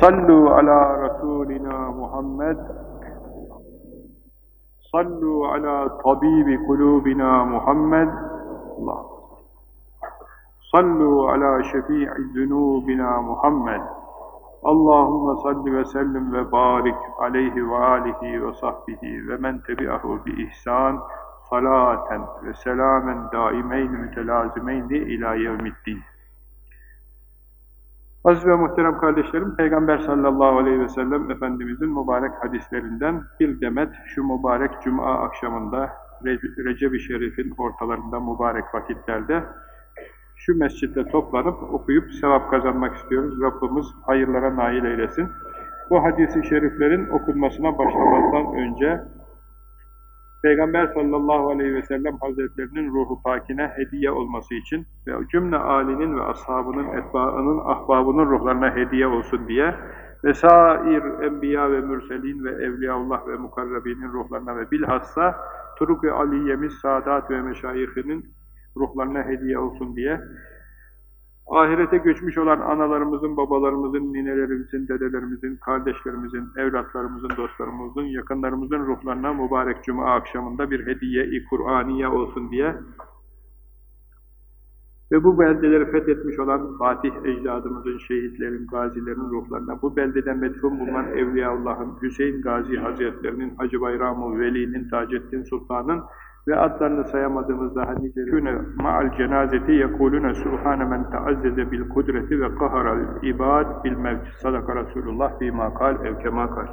صلوا على رسولنا محمد صلوا على طبيب قلوبنا محمد الله صلوا على شفيع ذنوبنا محمد اللهم صل وسلم وبارك عليه وآله وصحبه ومن تبعه بإحسان صلاة وسلاما دائمين متلازمين إلى يوم الدين Aziz ve muhterem kardeşlerim, Peygamber sallallahu aleyhi ve sellem Efendimizin mübarek hadislerinden bir demet şu mübarek Cuma akşamında Recep-i Şerif'in ortalarında mübarek vakitlerde şu mescitte toplanıp okuyup sevap kazanmak istiyoruz. Rabbimiz hayırlara nail eylesin. Bu hadisi şeriflerin okunmasına başlamazdan önce Peygamber sallallahu aleyhi ve sellem hazretlerinin ruhu pakine hediye olması için ve cümle âlinin ve ashabının, etbaının, ahbabının ruhlarına hediye olsun diye ve sair enbiya ve mürselin ve evliyaullah ve mukarrabinin ruhlarına ve bilhassa Turuk-ı Aliyemiz, Sadat ve Meşayihinin ruhlarına hediye olsun diye ahirete göçmüş olan analarımızın, babalarımızın, ninelerimizin, dedelerimizin, kardeşlerimizin, evlatlarımızın, dostlarımızın, yakınlarımızın ruhlarına mübarek cuma akşamında bir hediye-i Kur'aniye olsun diye ve bu beldeleri fethetmiş olan Fatih ecdadımızın, şehitlerin, gazilerin ruhlarına, bu beldeden metfun bulunan Evliyaullah'ın, Hüseyin Gazi Hazretlerinin, Hacı Bayram-ı Veli'nin, Taceddin Sultan'ın ve adlarını sayamadığımız daha niceleri ma'al cenazeti yekulune subhane men taazzeze bil kudreti ve kaharal ibad bil mevt. Sadaka Resulullah bima kal ev kal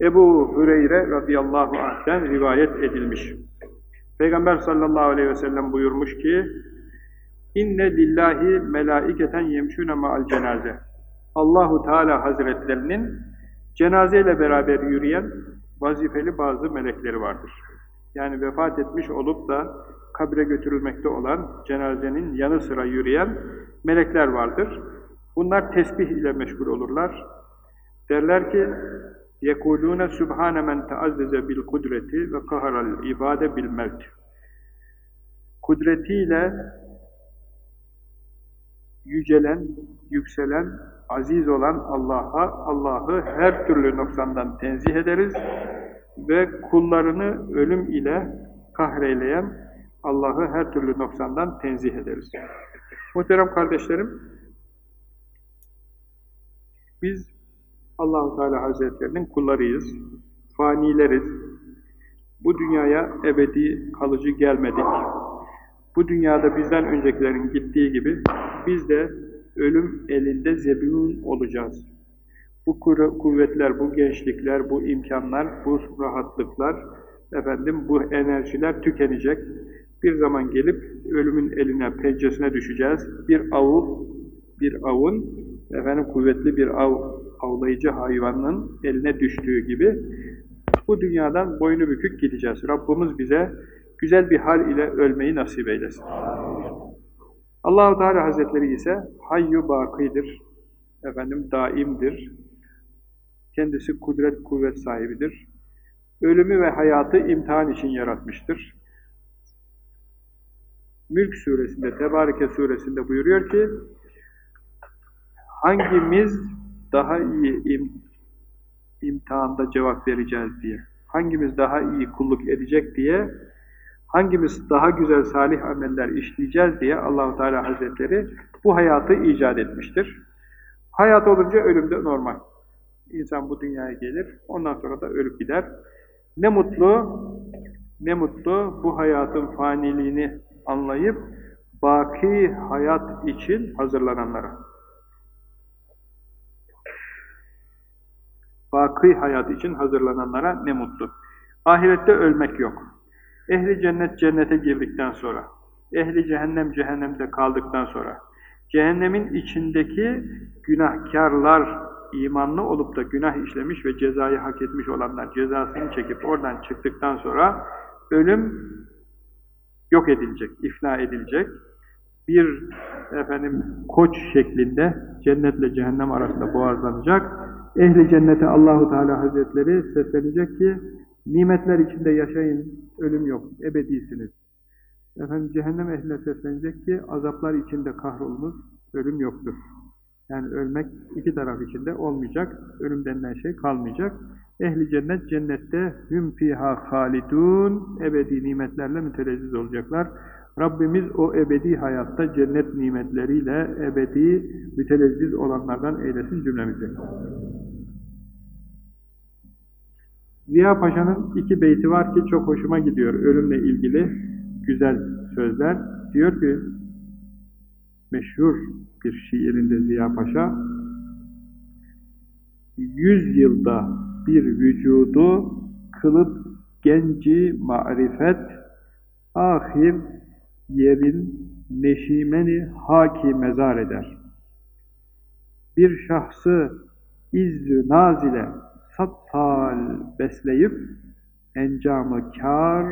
Ebu Hüreyre radıyallahu anh'ten rivayet edilmiş. Peygamber sallallahu aleyhi ve sellem buyurmuş ki İnne lillahi melaiketen yemşune ma'al cenaze. Allahu Teala Hazretlerinin cenazeyle beraber yürüyen vazifeli bazı melekleri vardır yani vefat etmiş olup da kabre götürülmekte olan cenazenin yanı sıra yürüyen melekler vardır. Bunlar tesbih ile meşgul olurlar. Derler ki يَكُولُونَ سُبْحَانَ مَنْ تَعَزَّزَ بِالْقُدْرَةِ وَقَهَرَ الْاِبَادَ بِالْمَوْتِ Kudretiyle yücelen, yükselen, aziz olan Allah'a, Allah'ı her türlü noksandan tenzih ederiz ve kullarını ölüm ile kahreyleyen Allah'ı her türlü noksandan tenzih ederiz. Muhterem kardeşlerim, biz Allahu Teala Hazretlerinin kullarıyız, fanileriz. Bu dünyaya ebedi kalıcı gelmedik. Bu dünyada bizden öncekilerin gittiği gibi biz de ölüm elinde zebun olacağız. Bu kuvvetler, bu gençlikler, bu imkanlar, bu rahatlıklar, efendim bu enerjiler tükenecek. Bir zaman gelip ölümün eline, pençesine düşeceğiz. Bir avul, bir avın, efendim kuvvetli bir av, avlayıcı hayvanın eline düştüğü gibi bu dünyadan boynu bükük gideceğiz. Rabbimiz bize güzel bir hal ile ölmeyi nasip eylesin. Allahu Teala Hazretleri ise hayyu bakidir. Efendim daimdir. Kendisi kudret, kuvvet sahibidir. Ölümü ve hayatı imtihan için yaratmıştır. Mülk suresinde, Tebareke suresinde buyuruyor ki, hangimiz daha iyi im, imtihanda cevap vereceğiz diye, hangimiz daha iyi kulluk edecek diye, hangimiz daha güzel salih ameller işleyeceğiz diye Allahu Teala Hazretleri bu hayatı icat etmiştir. Hayat olunca ölüm de normal. İnsan bu dünyaya gelir, ondan sonra da ölüp gider. Ne mutlu, ne mutlu bu hayatın faniliğini anlayıp baki hayat için hazırlananlara. Baki hayat için hazırlananlara ne mutlu. Ahirette ölmek yok. Ehli cennet cennete girdikten sonra, ehli cehennem cehennemde kaldıktan sonra, cehennemin içindeki günahkarlar imanlı olup da günah işlemiş ve cezayı hak etmiş olanlar cezasını çekip oradan çıktıktan sonra ölüm yok edilecek, ifna edilecek. Bir efendim koç şeklinde cennetle cehennem arasında boğazlanacak. Ehli cennete Allahu Teala Hazretleri seslenecek ki nimetler içinde yaşayın, ölüm yok, ebedisiniz. Efendim cehennem ehline seslenecek ki azaplar içinde kahrolunuz, ölüm yoktur. Yani ölmek iki taraf içinde olmayacak. Ölüm denilen şey kalmayacak. Ehli cennet cennette hüm fiha halidun ebedi nimetlerle mütelezziz olacaklar. Rabbimiz o ebedi hayatta cennet nimetleriyle ebedi mütelezziz olanlardan eylesin cümlemizi. Ziya Paşa'nın iki beyti var ki çok hoşuma gidiyor ölümle ilgili güzel sözler. Diyor ki meşhur bir şiirinde Ziya Paşa yüz yılda bir vücudu kılıp genci marifet ahir yerin neşimeni haki mezar eder. Bir şahsı izzü naz ile besleyip encamı kar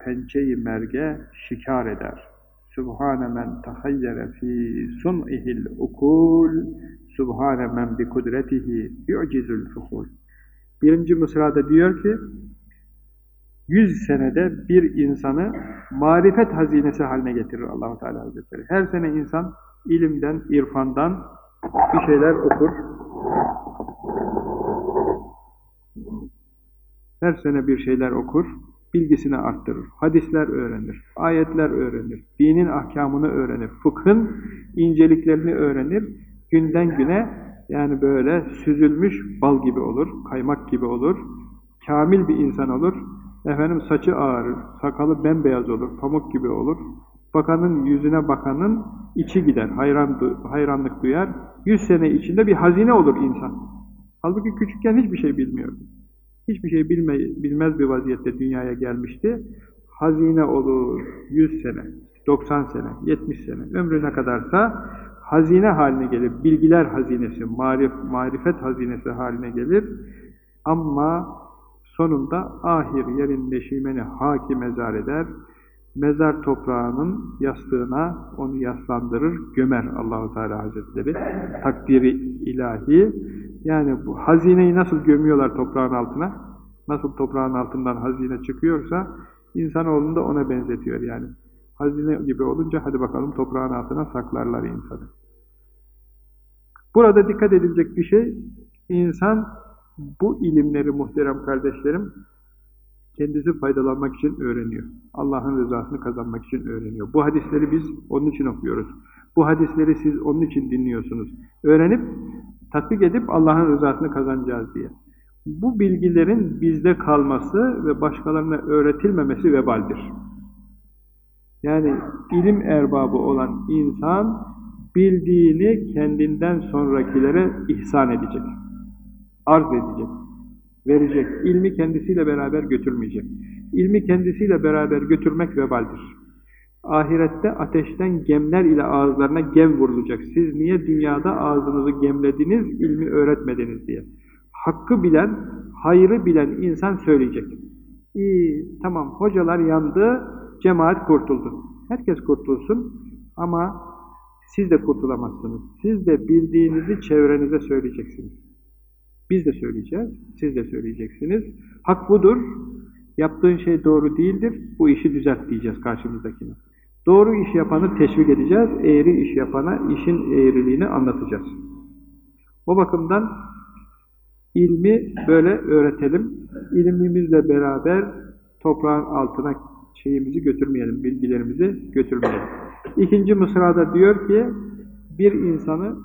pençeyi merge şikar eder. Subhane men tahayyere fi sun'ihil ukul Subhane men bi kudretihi yu'cizul fuhul Birinci mısrada diyor ki yüz senede bir insanı marifet hazinesi haline getirir allah Teala Hazretleri. Her sene insan ilimden, irfandan bir şeyler okur. Her sene bir şeyler okur, bilgisini arttırır, hadisler öğrenir, ayetler öğrenir, dinin ahkamını öğrenir, fıkhın inceliklerini öğrenir, günden güne yani böyle süzülmüş bal gibi olur, kaymak gibi olur, kamil bir insan olur, efendim saçı ağarır, sakalı bembeyaz olur, pamuk gibi olur, bakanın yüzüne bakanın içi gider, hayran, hayranlık duyar, yüz sene içinde bir hazine olur insan. Halbuki küçükken hiçbir şey bilmiyordu. Hiçbir şey bilme, bilmez bir vaziyette dünyaya gelmişti. Hazine olur yüz sene, 90 sene, 70 sene, ömrü ne kadarsa hazine haline gelir. Bilgiler hazinesi, marif, marifet hazinesi haline gelir. Ama sonunda ahir yerin neşimeni haki mezar eder. Mezar toprağının yastığına onu yaslandırır, gömer Allahu Teala Hazretleri. Takdiri ilahi. Yani bu hazineyi nasıl gömüyorlar toprağın altına? Nasıl toprağın altından hazine çıkıyorsa insanoğlunu da ona benzetiyor yani. Hazine gibi olunca hadi bakalım toprağın altına saklarlar insanı. Burada dikkat edilecek bir şey, insan bu ilimleri muhterem kardeşlerim kendisi faydalanmak için öğreniyor. Allah'ın rızasını kazanmak için öğreniyor. Bu hadisleri biz onun için okuyoruz. Bu hadisleri siz onun için dinliyorsunuz. Öğrenip, tatbik edip Allah'ın rızasını kazanacağız diye. Bu bilgilerin bizde kalması ve başkalarına öğretilmemesi vebaldir. Yani ilim erbabı olan insan bildiğini kendinden sonrakilere ihsan edecek. Arz edecek. Verecek. İlmi kendisiyle beraber götürmeyecek. İlmi kendisiyle beraber götürmek vebaldir. Ahirette ateşten gemler ile ağızlarına gem vurulacak. Siz niye dünyada ağzınızı gemlediniz, ilmi öğretmediniz diye. Hakkı bilen, hayrı bilen insan söyleyecek. İyi, tamam, hocalar yandı, cemaat kurtuldu. Herkes kurtulsun ama siz de kurtulamazsınız. Siz de bildiğinizi çevrenize söyleyeceksiniz. Biz de söyleyeceğiz, siz de söyleyeceksiniz. Hak budur, yaptığın şey doğru değildir, bu işi düzelt diyeceğiz karşımızdakine. Doğru iş yapanı teşvik edeceğiz, eğri iş yapana işin eğriliğini anlatacağız. O bakımdan ilmi böyle öğretelim. İlmimizle beraber toprağın altına şeyimizi götürmeyelim, bilgilerimizi götürmeyelim. İkinci mısrada diyor ki, bir insanı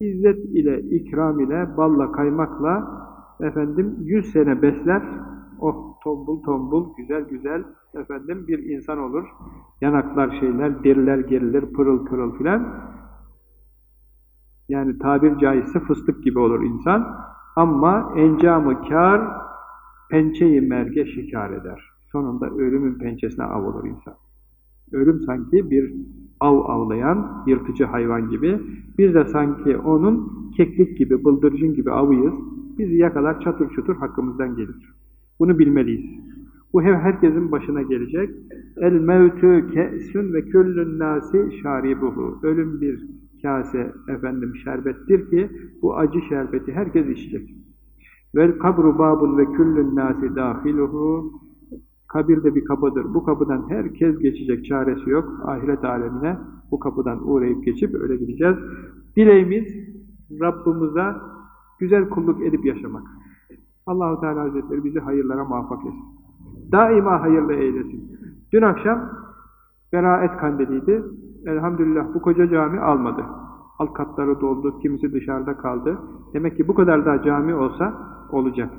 izzet ile, ikram ile, balla, kaymakla efendim yüz sene besler, oh tombul tombul, güzel güzel efendim bir insan olur. Yanaklar şeyler, deriler gerilir, pırıl pırıl filan. Yani tabir caizse fıstık gibi olur insan. Ama encamı kar, pençeyi merge şikar eder. Sonunda ölümün pençesine av olur insan. Ölüm sanki bir av avlayan yırtıcı hayvan gibi. Biz de sanki onun keklik gibi, bıldırcın gibi avıyız. Bizi yakalar çatır çutur hakkımızdan gelir. Bunu bilmeliyiz. Bu herkesin başına gelecek. El mevtü ke'sün ve küllün nasi şaribuhu. Ölüm bir kase efendim şerbettir ki bu acı şerbeti herkes içecek. Vel kabru babun ve küllün nasi dahiluhu. Kabir de bir kapıdır. Bu kapıdan herkes geçecek. Çaresi yok. Ahiret alemine bu kapıdan uğrayıp geçip öyle gideceğiz. Dileğimiz Rabbimize güzel kulluk edip yaşamak. Allahu Teala Hazretleri bizi hayırlara muvaffak etsin. Daima hayırlı eylesin. Dün akşam Beraat kandiliydi. Elhamdülillah bu koca cami almadı. Alt katları doldu, kimisi dışarıda kaldı. Demek ki bu kadar daha cami olsa olacak.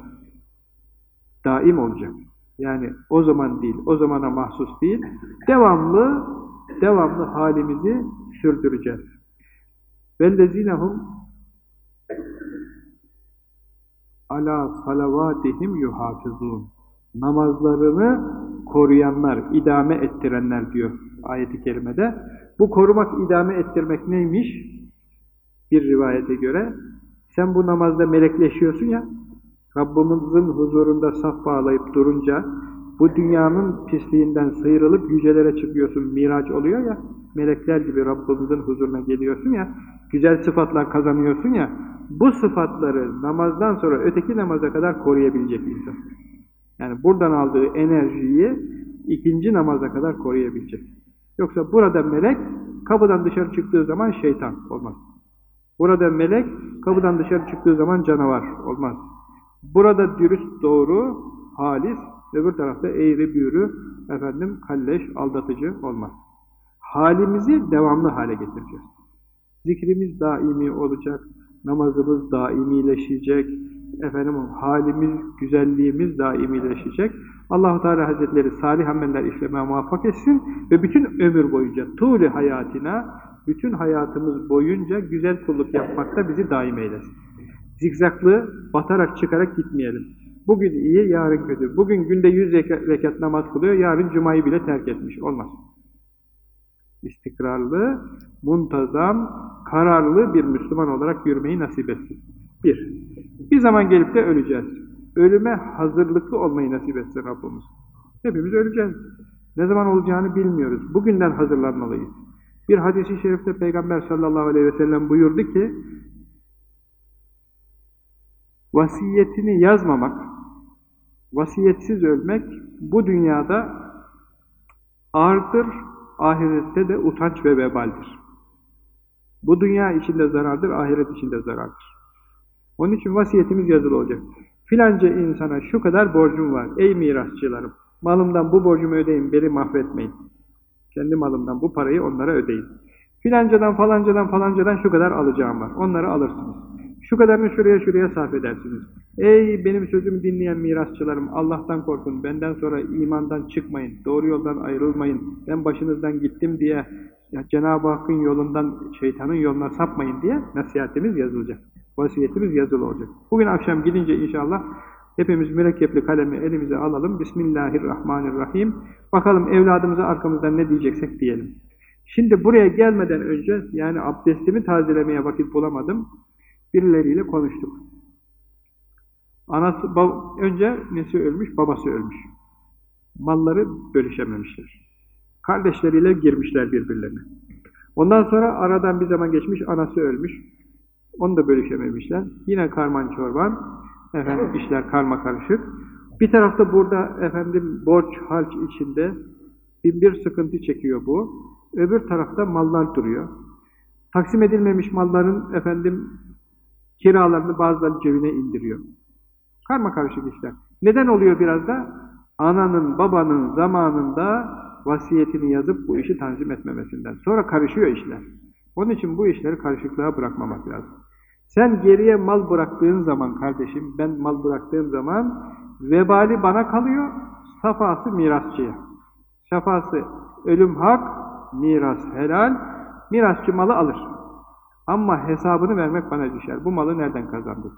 Daim olacak. Yani o zaman değil, o zamana mahsus değil. Devamlı, devamlı halimizi sürdüreceğiz. وَالَّذِينَهُمْ ala salavatihim yuhafizun. Namazlarını koruyanlar, idame ettirenler diyor ayeti kerimede. Bu korumak, idame ettirmek neymiş? Bir rivayete göre sen bu namazda melekleşiyorsun ya, Rabbimizin huzurunda saf bağlayıp durunca bu dünyanın pisliğinden sıyrılıp yücelere çıkıyorsun, miraç oluyor ya, melekler gibi Rabbimizin huzuruna geliyorsun ya, güzel sıfatlar kazanıyorsun ya, bu sıfatları namazdan sonra öteki namaza kadar koruyabilecek insan. Yani buradan aldığı enerjiyi ikinci namaza kadar koruyabilecek. Yoksa burada melek kapıdan dışarı çıktığı zaman şeytan olmaz. Burada melek kapıdan dışarı çıktığı zaman canavar olmaz. Burada dürüst, doğru, halis, öbür tarafta eğri büğrü, efendim kalleş, aldatıcı olmaz. Halimizi devamlı hale getireceğiz. Zikrimiz daimi olacak, namazımız daimileşecek, efendim halimiz, güzelliğimiz daimileşecek. Allahu Teala Hazretleri salih ameller işlemeye muvaffak etsin ve bütün ömür boyunca tuğli hayatına, bütün hayatımız boyunca güzel kulluk yapmakta bizi daim eylesin. Zikzaklı, batarak çıkarak gitmeyelim. Bugün iyi, yarın kötü. Bugün günde yüz rekat namaz kılıyor, yarın cumayı bile terk etmiş. Olmaz. İstikrarlı, muntazam, kararlı bir Müslüman olarak yürümeyi nasip etsin. Bir, bir zaman gelip de öleceğiz. Ölüme hazırlıklı olmayı nasip etsin Rabbimiz. Hepimiz öleceğiz. Ne zaman olacağını bilmiyoruz. Bugünden hazırlanmalıyız. Bir hadisi şerifte Peygamber sallallahu aleyhi ve sellem buyurdu ki, vasiyetini yazmamak, vasiyetsiz ölmek bu dünyada ağırdır, ahirette de utanç ve vebaldir. Bu dünya içinde zarardır, ahiret içinde zarardır. Onun için vasiyetimiz yazılı olacak. Filanca insana şu kadar borcum var. Ey mirasçılarım! Malımdan bu borcumu ödeyin, beni mahvetmeyin. Kendi malımdan bu parayı onlara ödeyin. Filancadan falancadan falancadan şu kadar alacağım var. Onları alırsınız. Şu kadarını şuraya şuraya sarf edersiniz. Ey benim sözümü dinleyen mirasçılarım Allah'tan korkun. Benden sonra imandan çıkmayın. Doğru yoldan ayrılmayın. Ben başınızdan gittim diye Cenab-ı Hakk'ın yolundan şeytanın yoluna sapmayın diye nasihatimiz yazılacak. Vasiyetimiz yazılı olacak. Bugün akşam gidince inşallah hepimiz mürekkepli kalemi elimize alalım. Bismillahirrahmanirrahim. Bakalım evladımıza arkamızdan ne diyeceksek diyelim. Şimdi buraya gelmeden önce yani abdestimi tazelemeye vakit bulamadım. Birileriyle konuştuk. Anası, önce nesi ölmüş? Babası ölmüş. Malları bölüşememişler. Kardeşleriyle girmişler birbirlerine. Ondan sonra aradan bir zaman geçmiş, anası ölmüş. Onu da bölüşememişler. Yine karman çorban, efendim işler karma karışık. Bir tarafta burada efendim borç harç içinde bir, bir sıkıntı çekiyor bu. Öbür tarafta mallar duruyor. Taksim edilmemiş malların efendim kiralarını bazıları cebine indiriyor. Karma karışık işler. Neden oluyor biraz da? Ananın, babanın zamanında vasiyetini yazıp bu işi tanzim etmemesinden. Sonra karışıyor işler. Onun için bu işleri karışıklığa bırakmamak lazım. Sen geriye mal bıraktığın zaman kardeşim, ben mal bıraktığım zaman vebali bana kalıyor, safası mirasçıya. Safası ölüm hak, miras helal, mirasçı malı alır. Ama hesabını vermek bana düşer. Bu malı nereden kazandın?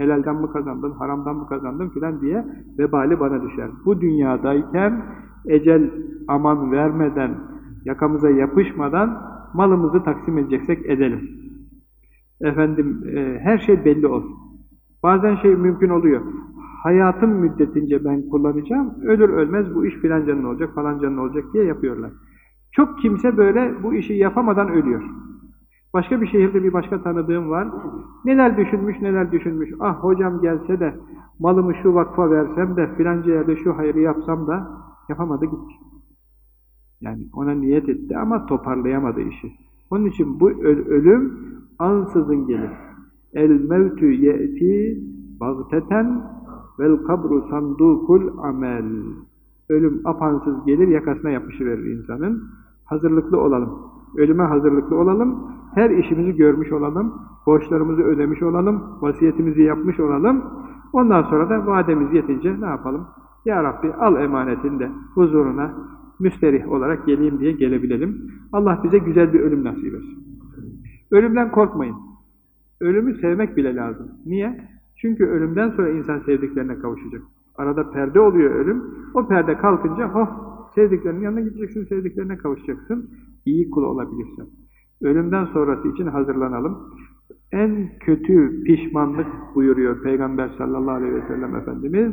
Helalden mi kazandın, haramdan mı kazandın filan diye vebali bana düşer. Bu dünyadayken ecel aman vermeden, yakamıza yapışmadan malımızı taksim edeceksek edelim. Efendim, e, her şey belli olsun. Bazen şey mümkün oluyor. Hayatım müddetince ben kullanacağım, ölür ölmez bu iş filancanın olacak, falancanın olacak diye yapıyorlar. Çok kimse böyle bu işi yapamadan ölüyor. Başka bir şehirde bir başka tanıdığım var. Neler düşünmüş, neler düşünmüş. Ah hocam gelse de malımı şu vakfa versem de filanca yerde şu hayrı yapsam da yapamadı gitti. Yani ona niyet etti ama toparlayamadı işi. Onun için bu ölüm ansızın gelir. El mevtü ye'ti bagteten vel kabru sandukul amel. Ölüm apansız gelir yakasına yapışıverir insanın. Hazırlıklı olalım. Ölüme hazırlıklı olalım. Her işimizi görmüş olalım. Borçlarımızı ödemiş olalım. Vasiyetimizi yapmış olalım. Ondan sonra da vademiz yetince ne yapalım? Ya Rabbi al emanetini de huzuruna müsterih olarak geleyim diye gelebilelim. Allah bize güzel bir ölüm nasip etsin. Ölümden korkmayın. Ölümü sevmek bile lazım. Niye? Çünkü ölümden sonra insan sevdiklerine kavuşacak. Arada perde oluyor ölüm. O perde kalkınca hoh sevdiklerinin yanına gideceksin, sevdiklerine kavuşacaksın. İyi kul olabilirsin. Ölümden sonrası için hazırlanalım. En kötü pişmanlık buyuruyor Peygamber sallallahu aleyhi ve sellem Efendimiz.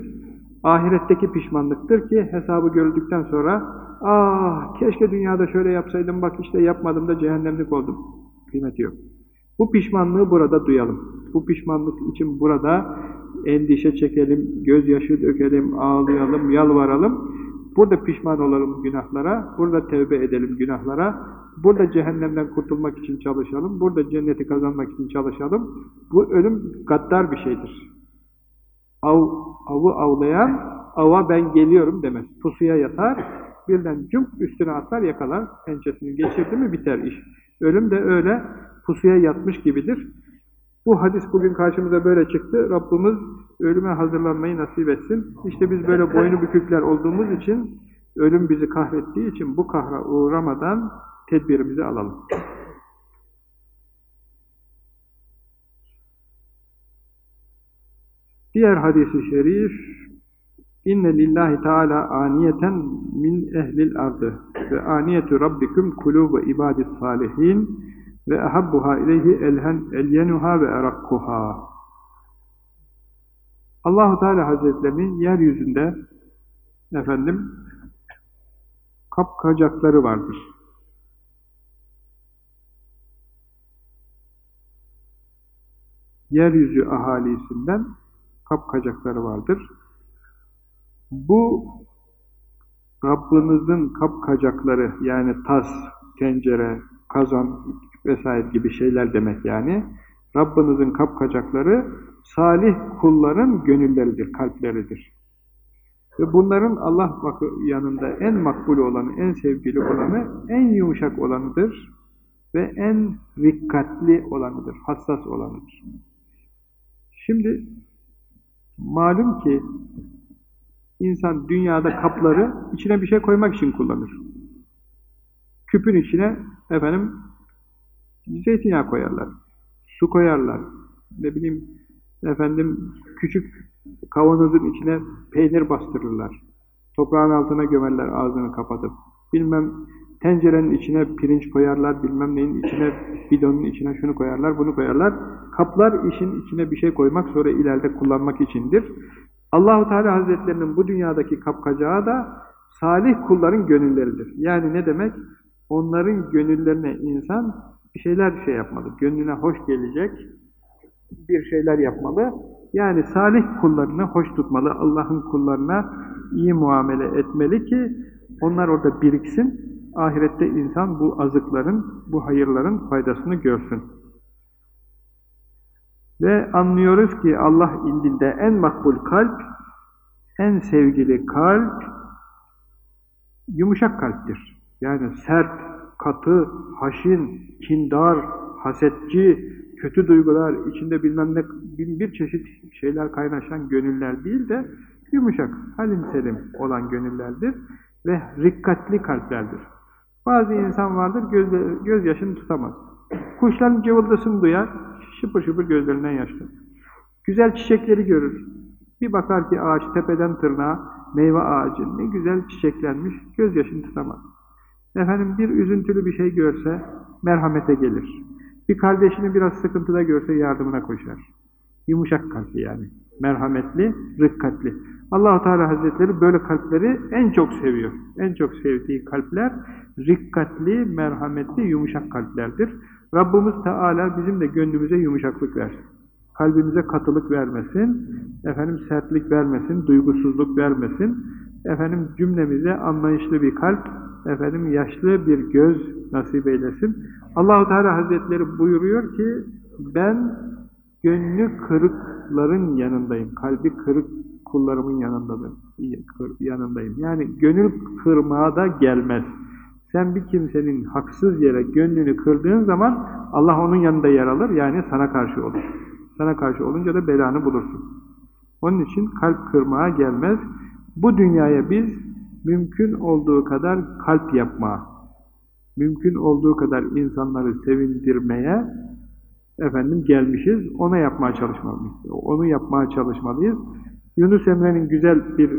Ahiretteki pişmanlıktır ki hesabı görüldükten sonra ah keşke dünyada şöyle yapsaydım bak işte yapmadım da cehennemlik oldum. Kıymeti yok. Bu pişmanlığı burada duyalım. Bu pişmanlık için burada endişe çekelim, gözyaşı dökelim, ağlayalım, yalvaralım. Burada pişman olalım günahlara, burada tevbe edelim günahlara, burada cehennemden kurtulmak için çalışalım, burada cenneti kazanmak için çalışalım. Bu ölüm gaddar bir şeydir. Av, avı avlayan, ava ben geliyorum demez. Pusuya yatar, birden cümp üstüne atlar, yakalar, pençesini geçirdi mi biter iş. Ölüm de öyle pusuya yatmış gibidir. Bu hadis bugün karşımıza böyle çıktı. Rabbimiz ölüme hazırlanmayı nasip etsin. İşte biz böyle boynu bükükler olduğumuz için, ölüm bizi kahrettiği için bu kahra uğramadan tedbirimizi alalım. Diğer hadisi şerif İnne lillahi teala aniyeten min ehlil ardı ve aniyetu rabbikum kulubu ibadis salihin ve ehabbuha ileyhi elhen elyenuha ve erakkuha. Allahu Teala Hazretlerinin yeryüzünde efendim kapkacakları vardır. Yeryüzü ahalisinden kapkacakları vardır. Bu Rabbinizin kapkacakları yani tas, tencere, kazan vesaire gibi şeyler demek yani. Rabbinizin kapkacakları salih kulların gönülleridir, kalpleridir. Ve bunların Allah yanında en makbul olanı, en sevgili olanı, en yumuşak olanıdır ve en dikkatli olanıdır, hassas olanıdır. Şimdi malum ki insan dünyada kapları içine bir şey koymak için kullanır. Küpün içine efendim zeytinyağı koyarlar, su koyarlar, ne bileyim efendim küçük kavanozun içine peynir bastırırlar. Toprağın altına gömerler ağzını kapatıp. Bilmem tencerenin içine pirinç koyarlar, bilmem neyin içine, bidonun içine şunu koyarlar, bunu koyarlar. Kaplar işin içine bir şey koymak sonra ileride kullanmak içindir. Allahu Teala Hazretlerinin bu dünyadaki kapkacağı da salih kulların gönülleridir. Yani ne demek? Onların gönüllerine insan bir şeyler şey yapmalı. Gönlüne hoş gelecek bir şeyler yapmalı. Yani salih kullarını hoş tutmalı. Allah'ın kullarına iyi muamele etmeli ki onlar orada biriksin. Ahirette insan bu azıkların, bu hayırların faydasını görsün. Ve anlıyoruz ki Allah indinde en makbul kalp, en sevgili kalp, yumuşak kalptir. Yani sert, katı, haşin, kindar, hasetçi, kötü duygular, içinde bilmem ne, bin bir çeşit şeyler kaynaşan gönüller değil de yumuşak, halim selim olan gönüllerdir ve rikkatli kalplerdir. Bazı insan vardır, göz, gözyaşını tutamaz. Kuşların cıvıldısını duyar, şıpır şıpır gözlerinden yaşlı. Güzel çiçekleri görür. Bir bakar ki ağaç tepeden tırnağa, meyve ağacı ne güzel çiçeklenmiş, gözyaşını tutamaz. Efendim bir üzüntülü bir şey görse merhamete gelir. Bir kardeşini biraz sıkıntıda görse yardımına koşar. Yumuşak kalpli yani. Merhametli, rıkkatli. Allahu Teala Hazretleri böyle kalpleri en çok seviyor. En çok sevdiği kalpler rikkatli, merhametli, yumuşak kalplerdir. Rabbimiz Teala bizim de gönlümüze yumuşaklık versin. Kalbimize katılık vermesin, efendim sertlik vermesin, duygusuzluk vermesin. Efendim cümlemize anlayışlı bir kalp, efendim yaşlı bir göz nasip eylesin. Allahu Teala Hazretleri buyuruyor ki ben gönlü kırıkların yanındayım. Kalbi kırık kullarımın yanındayım. yanındayım. Yani gönül kırmaya da gelmez. Sen bir kimsenin haksız yere gönlünü kırdığın zaman Allah onun yanında yer alır. Yani sana karşı olur. Sana karşı olunca da belanı bulursun. Onun için kalp kırmaya gelmez. Bu dünyaya biz mümkün olduğu kadar kalp yapma, mümkün olduğu kadar insanları sevindirmeye efendim gelmişiz. Ona yapmaya çalışmalıyız. Onu yapmaya çalışmalıyız. Yunus Emre'nin güzel bir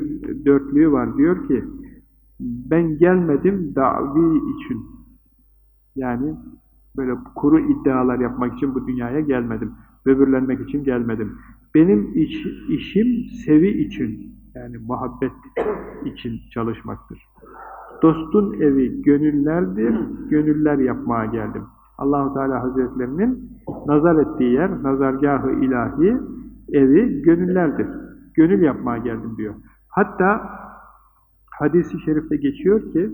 dörtlüğü var. Diyor ki ben gelmedim davi için. Yani böyle kuru iddialar yapmak için bu dünyaya gelmedim. Böbürlenmek için gelmedim. Benim iş, işim sevi için, yani muhabbet için çalışmaktır. Dostun evi gönüllerdir, gönüller yapmaya geldim. Allahu Teala Hazretlerinin nazar ettiği yer, nazargahı ilahi evi gönüllerdir. Gönül yapmaya geldim diyor. Hatta hadisi şerifte geçiyor ki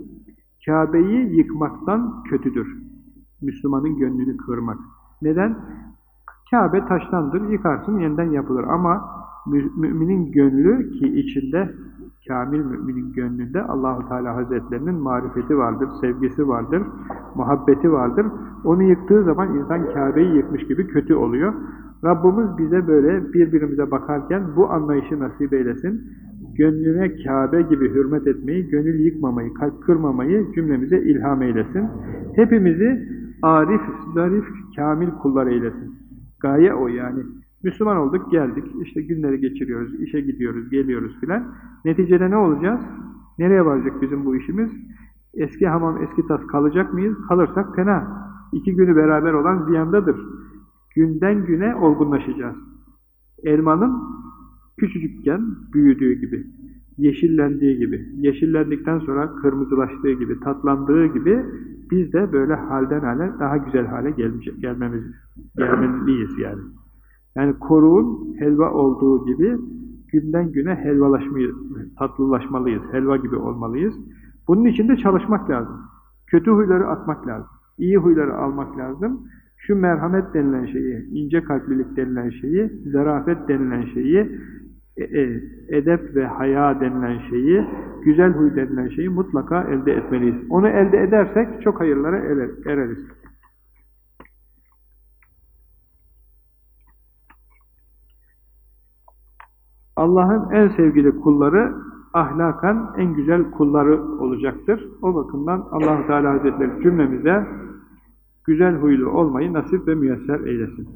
Kabe'yi yıkmaktan kötüdür. Müslümanın gönlünü kırmak. Neden? Kabe taştandır, yıkarsın yeniden yapılır ama müminin gönlü ki içinde kamil müminin gönlünde Allahu Teala Hazretlerinin marifeti vardır, sevgisi vardır, muhabbeti vardır. Onu yıktığı zaman insan Kabe'yi yıkmış gibi kötü oluyor. Rabbimiz bize böyle birbirimize bakarken bu anlayışı nasip eylesin. Gönlüne Kabe gibi hürmet etmeyi, gönül yıkmamayı, kalp kırmamayı cümlemize ilham eylesin. Hepimizi arif, zarif, kamil kullar eylesin. Gaye o yani. Müslüman olduk, geldik, işte günleri geçiriyoruz, işe gidiyoruz, geliyoruz filan. Neticede ne olacağız? Nereye varacak bizim bu işimiz? Eski hamam, eski tas kalacak mıyız? Kalırsak fena. İki günü beraber olan ziyandadır. Günden güne olgunlaşacağız. Elmanın küçücükken büyüdüğü gibi, yeşillendiği gibi, yeşillendikten sonra kırmızılaştığı gibi, tatlandığı gibi biz de böyle halden hale daha güzel hale gelmemiz, gelmeliyiz yani. Yani koruğun helva olduğu gibi günden güne helvalaşmayı, tatlılaşmalıyız, helva gibi olmalıyız. Bunun için de çalışmak lazım. Kötü huyları atmak lazım. İyi huyları almak lazım. Şu merhamet denilen şeyi, ince kalplilik denilen şeyi, zarafet denilen şeyi, e, e, edep ve haya denilen şeyi, güzel huy denilen şeyi mutlaka elde etmeliyiz. Onu elde edersek çok hayırlara ereriz. Allah'ın en sevgili kulları ahlakan en güzel kulları olacaktır. O bakımdan allah Teala Hazretleri cümlemize güzel huylu olmayı nasip ve müyesser eylesin.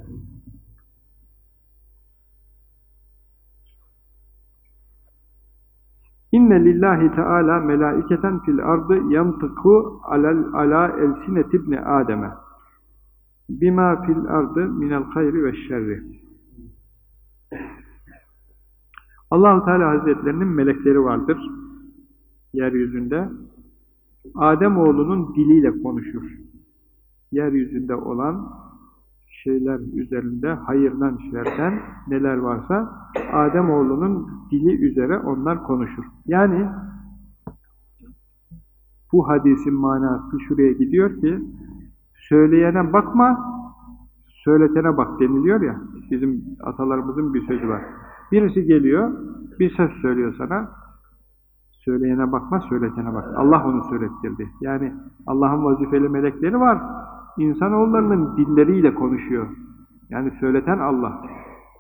İnne lillahi teala melaiketen fil ardı yantıku alel ala elsinet ibni Adem'e bima fil ardı minel hayri ve şerri. Allahu Teala Hazretlerinin melekleri vardır yeryüzünde. Adem oğlunun diliyle konuşur. Yeryüzünde olan şeyler üzerinde hayırdan şerden neler varsa Adem oğlunun dili üzere onlar konuşur. Yani bu hadisin manası şuraya gidiyor ki söyleyene bakma söyletene bak deniliyor ya bizim atalarımızın bir sözü var. Birisi geliyor, bir söz söylüyor sana, söyleyene bakma, söyletene bak. Allah onu söylettirdi. Yani Allah'ın vazifeli melekleri var, insanoğullarının dilleriyle konuşuyor. Yani söyleten Allah.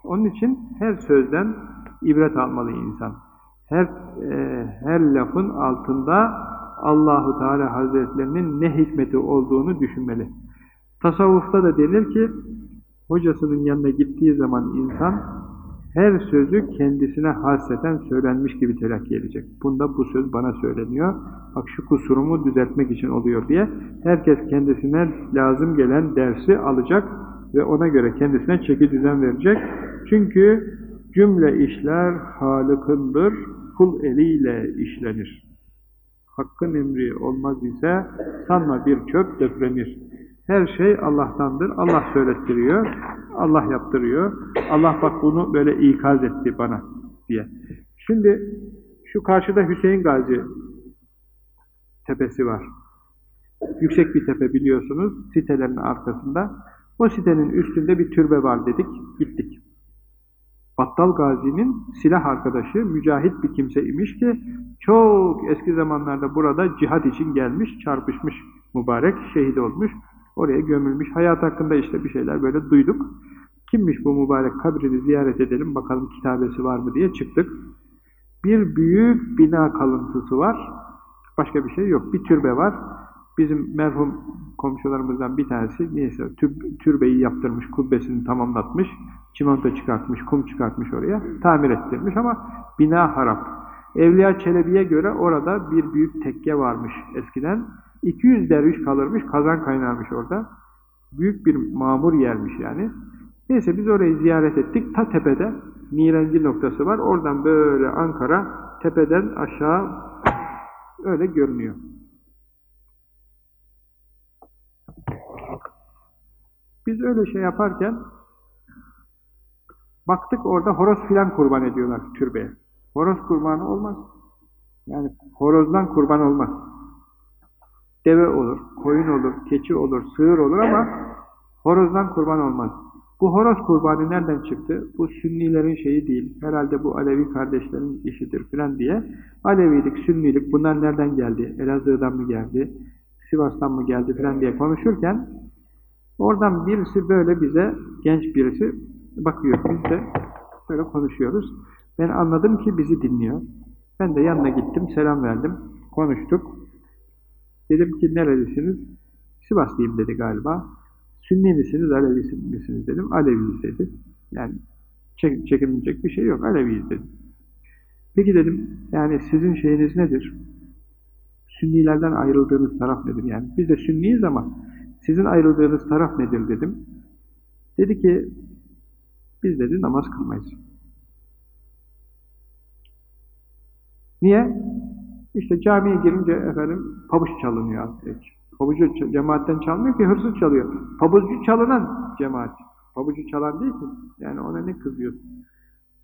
Onun için her sözden ibret almalı insan. Her e, her lafın altında Allahu Teala Hazretlerinin ne hikmeti olduğunu düşünmeli. Tasavvufta da denir ki hocasının yanına gittiği zaman insan her sözü kendisine hasreten söylenmiş gibi telakki edecek. Bunda bu söz bana söyleniyor. Bak şu kusurumu düzeltmek için oluyor diye herkes kendisine lazım gelen dersi alacak ve ona göre kendisine çeki düzen verecek. Çünkü cümle işler Halık'ındır, kul eliyle işlenir. Hakkın emri olmaz ise sanma bir çöp depremir. Her şey Allah'tandır. Allah söylettiriyor. Allah yaptırıyor. Allah bak bunu böyle ikaz etti bana diye. Şimdi şu karşıda Hüseyin Gazi tepesi var. Yüksek bir tepe biliyorsunuz. Sitelerin arkasında. O sitenin üstünde bir türbe var dedik, gittik. Battal Gazi'nin silah arkadaşı, mücahit bir kimse imiş ki çok eski zamanlarda burada cihat için gelmiş, çarpışmış mübarek, şehit olmuş, oraya gömülmüş. Hayat hakkında işte bir şeyler böyle duyduk. Kimmiş bu mübarek kabrini ziyaret edelim, bakalım kitabesi var mı diye çıktık. Bir büyük bina kalıntısı var, başka bir şey yok. Bir türbe var, bizim merhum komşularımızdan bir tanesi neyse türbeyi yaptırmış, kubbesini tamamlatmış, çimento çıkartmış, kum çıkartmış oraya, tamir ettirmiş ama bina harap. Evliya Çelebi'ye göre orada bir büyük tekke varmış eskiden. 200 derviş kalırmış, kazan kaynarmış orada. Büyük bir mamur yermiş yani. Neyse biz orayı ziyaret ettik. Ta tepede Nirenci noktası var. Oradan böyle Ankara tepeden aşağı öyle görünüyor. Biz öyle şey yaparken baktık orada horoz filan kurban ediyorlar türbeye. Horoz kurbanı olmaz. Yani horozdan kurban olmaz. Deve olur, koyun olur, keçi olur, sığır olur ama horozdan kurban olmaz. Bu horoz kurbanı nereden çıktı? Bu sünnilerin şeyi değil. Herhalde bu Alevi kardeşlerin işidir filan diye. Alevilik, sünnilik bunlar nereden geldi? Elazığ'dan mı geldi? Sivas'tan mı geldi filan diye konuşurken oradan birisi böyle bize genç birisi bakıyor. Biz de böyle konuşuyoruz. Ben anladım ki bizi dinliyor. Ben de yanına gittim, selam verdim. Konuştuk. Dedim ki nerelisiniz? Sivaslıyım dedi galiba. Sünni misiniz, Alevi misiniz dedim. Aleviyiz dedi. Yani çek, çekinecek bir şey yok. Aleviyiz dedim. Peki dedim, yani sizin şeyiniz nedir? Sünnilerden ayrıldığınız taraf nedir? Yani biz de Sünniyiz ama sizin ayrıldığınız taraf nedir dedim. Dedi ki, biz dedi namaz kılmayız. Niye? İşte camiye girince efendim pabuç çalınıyor. Pabucu cemaatten çalmıyor ki hırsız çalıyor. Pabucu çalınan cemaat. Pabucu çalan değil ki. Yani ona ne kızıyorsun?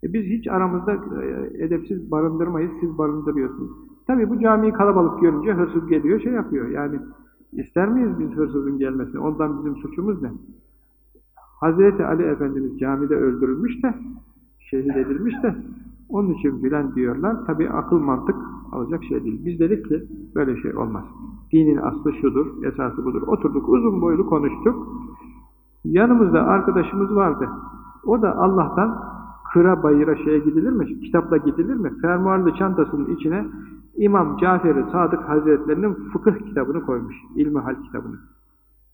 E biz hiç aramızda e, edepsiz barındırmayız, siz barındırıyorsunuz. Tabii bu camiyi kalabalık görünce hırsız geliyor, şey yapıyor. Yani ister miyiz biz hırsızın gelmesini? Ondan bizim suçumuz ne? Hazreti Ali Efendimiz camide öldürülmüş de, şehit edilmiş de, onun için bilen diyorlar. Tabii akıl mantık alacak şey değil. Biz dedik ki böyle şey olmaz. Dinin aslı şudur, esası budur. Oturduk uzun boylu konuştuk. Yanımızda arkadaşımız vardı. O da Allah'tan kıra bayıra şeye gidilir mi? Kitapla gidilir mi? Fermuarlı çantasının içine İmam Cafer-i Sadık Hazretlerinin fıkıh kitabını koymuş. İlmihal kitabını.